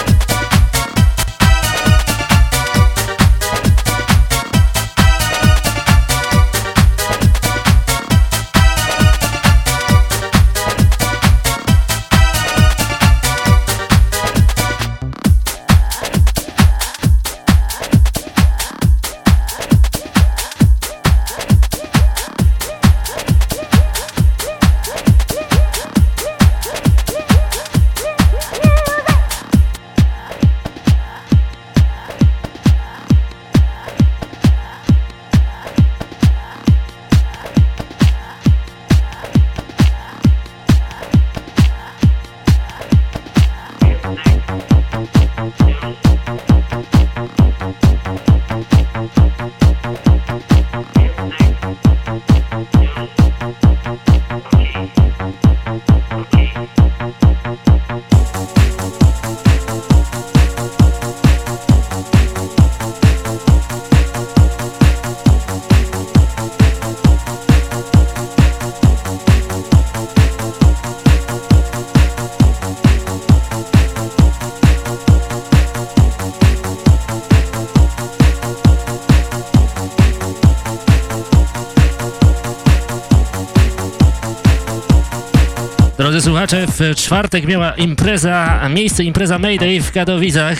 Słuchacze, w czwartek miała impreza, miejsce impreza Mayday w Katowicach.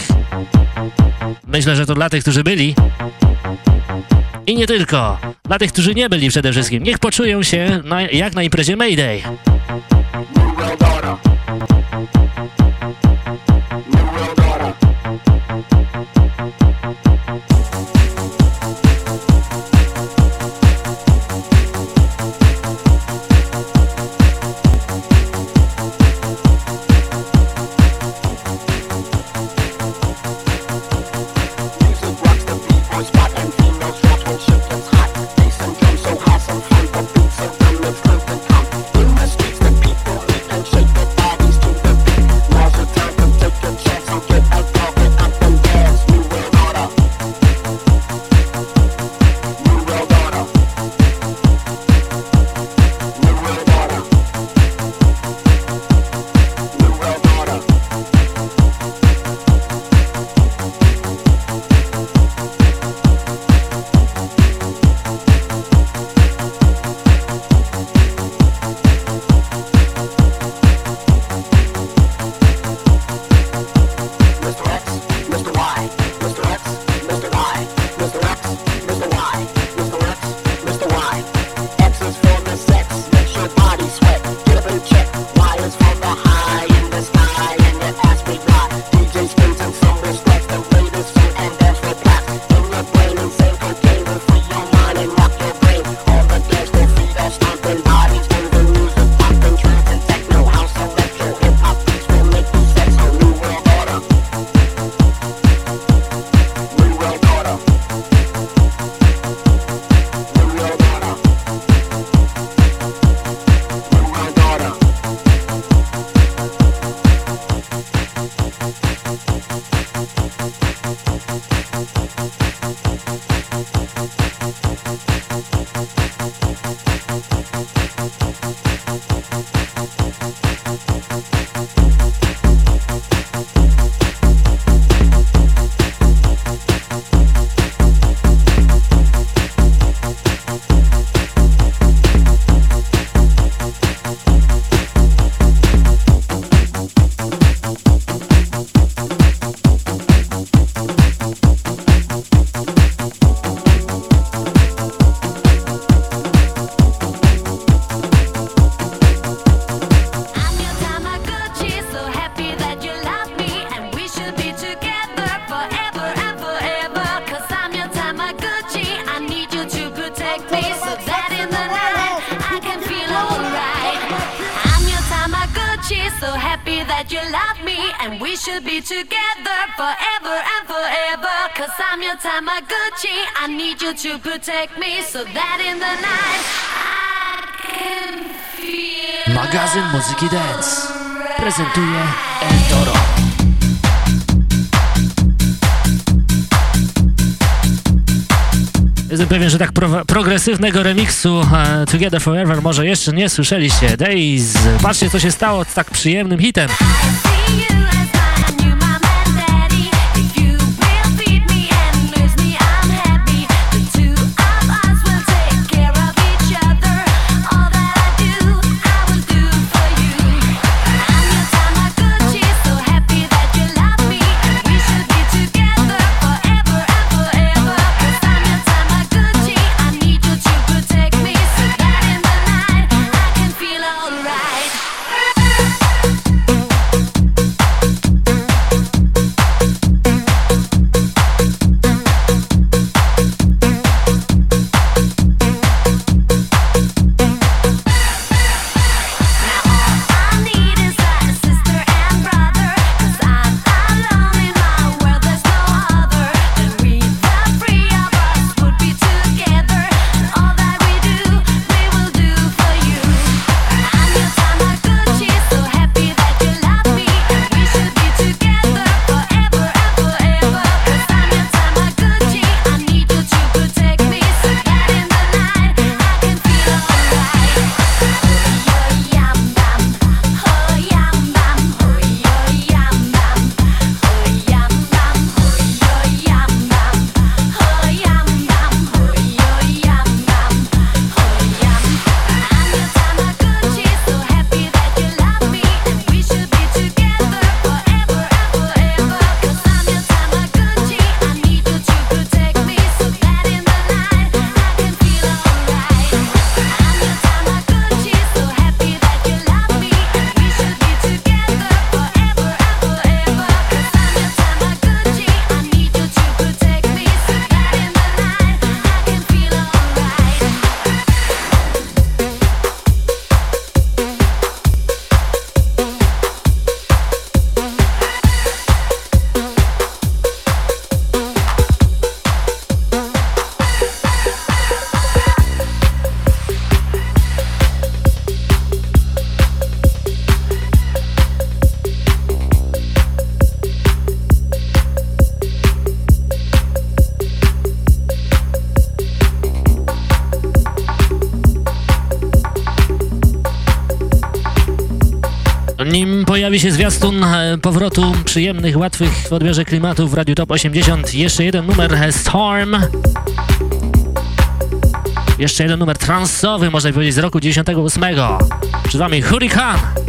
Myślę, że to dla tych, którzy byli. I nie tylko. Dla tych, którzy nie byli przede wszystkim. Niech poczują się na, jak na imprezie Mayday. I'm Magazyn Muzyki Dance prezentuje El Toro. Jestem pewien, że tak pro progresywnego remiksu e, Together Forever może jeszcze nie słyszeliście. Days, patrzcie co się stało z tak przyjemnym hitem. Nim pojawi się zwiastun e, powrotu przyjemnych, łatwych w odbiorze klimatu w Radiu Top 80, jeszcze jeden numer e, Storm. Jeszcze jeden numer transowy, można powiedzieć, z roku 98. Przed wami Hurricane.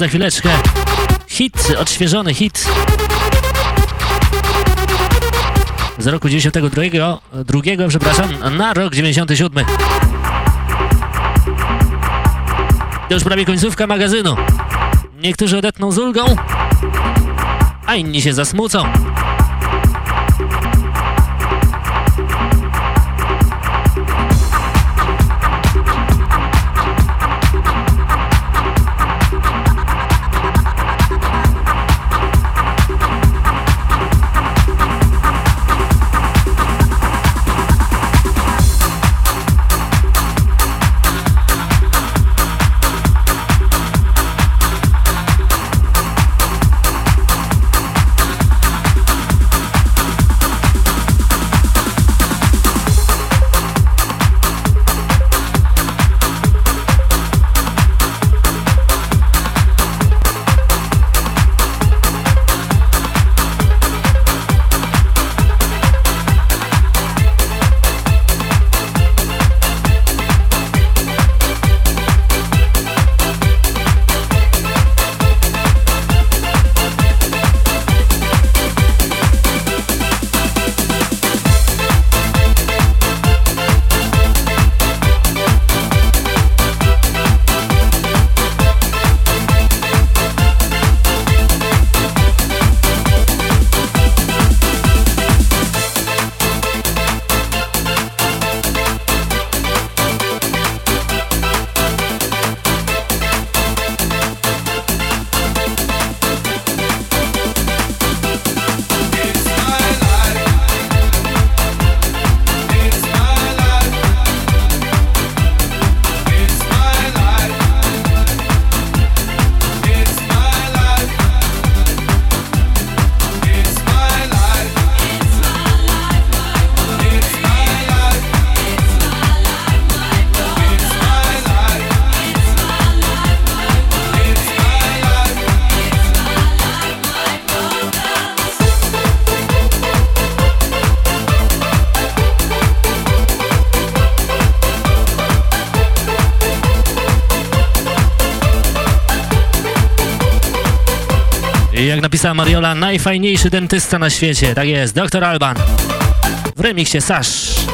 Za chwileczkę hit, odświeżony hit z roku 92, drugiego, przepraszam, na rok 97. To już prawie końcówka magazynu. Niektórzy odetną z ulgą, a inni się zasmucą. Napisała Mariola, najfajniejszy dentysta na świecie. Tak jest, Dr. Alban. W remiksie Sash.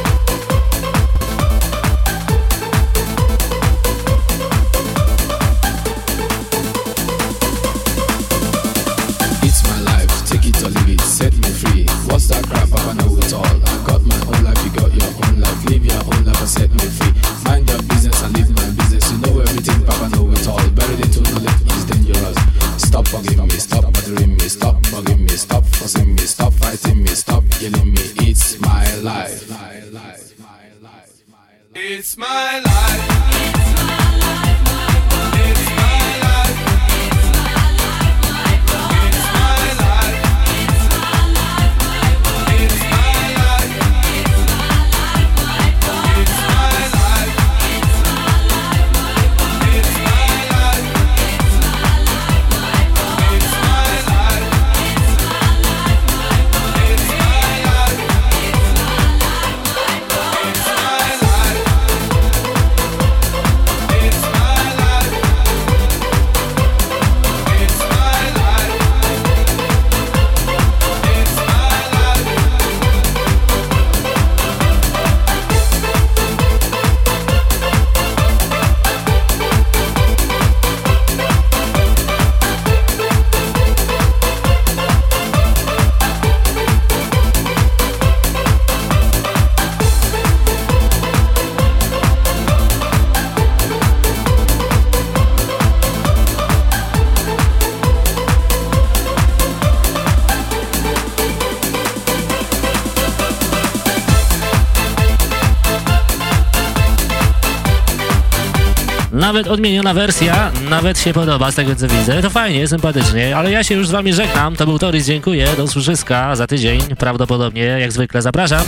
Nawet odmieniona wersja, nawet się podoba z tego co widzę. To fajnie, sympatycznie, ale ja się już z wami żegnam. To był Toris, dziękuję. Do usłyszyska za tydzień. Prawdopodobnie, jak zwykle, zapraszam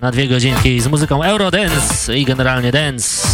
na dwie godzinki z muzyką Eurodance i generalnie dance.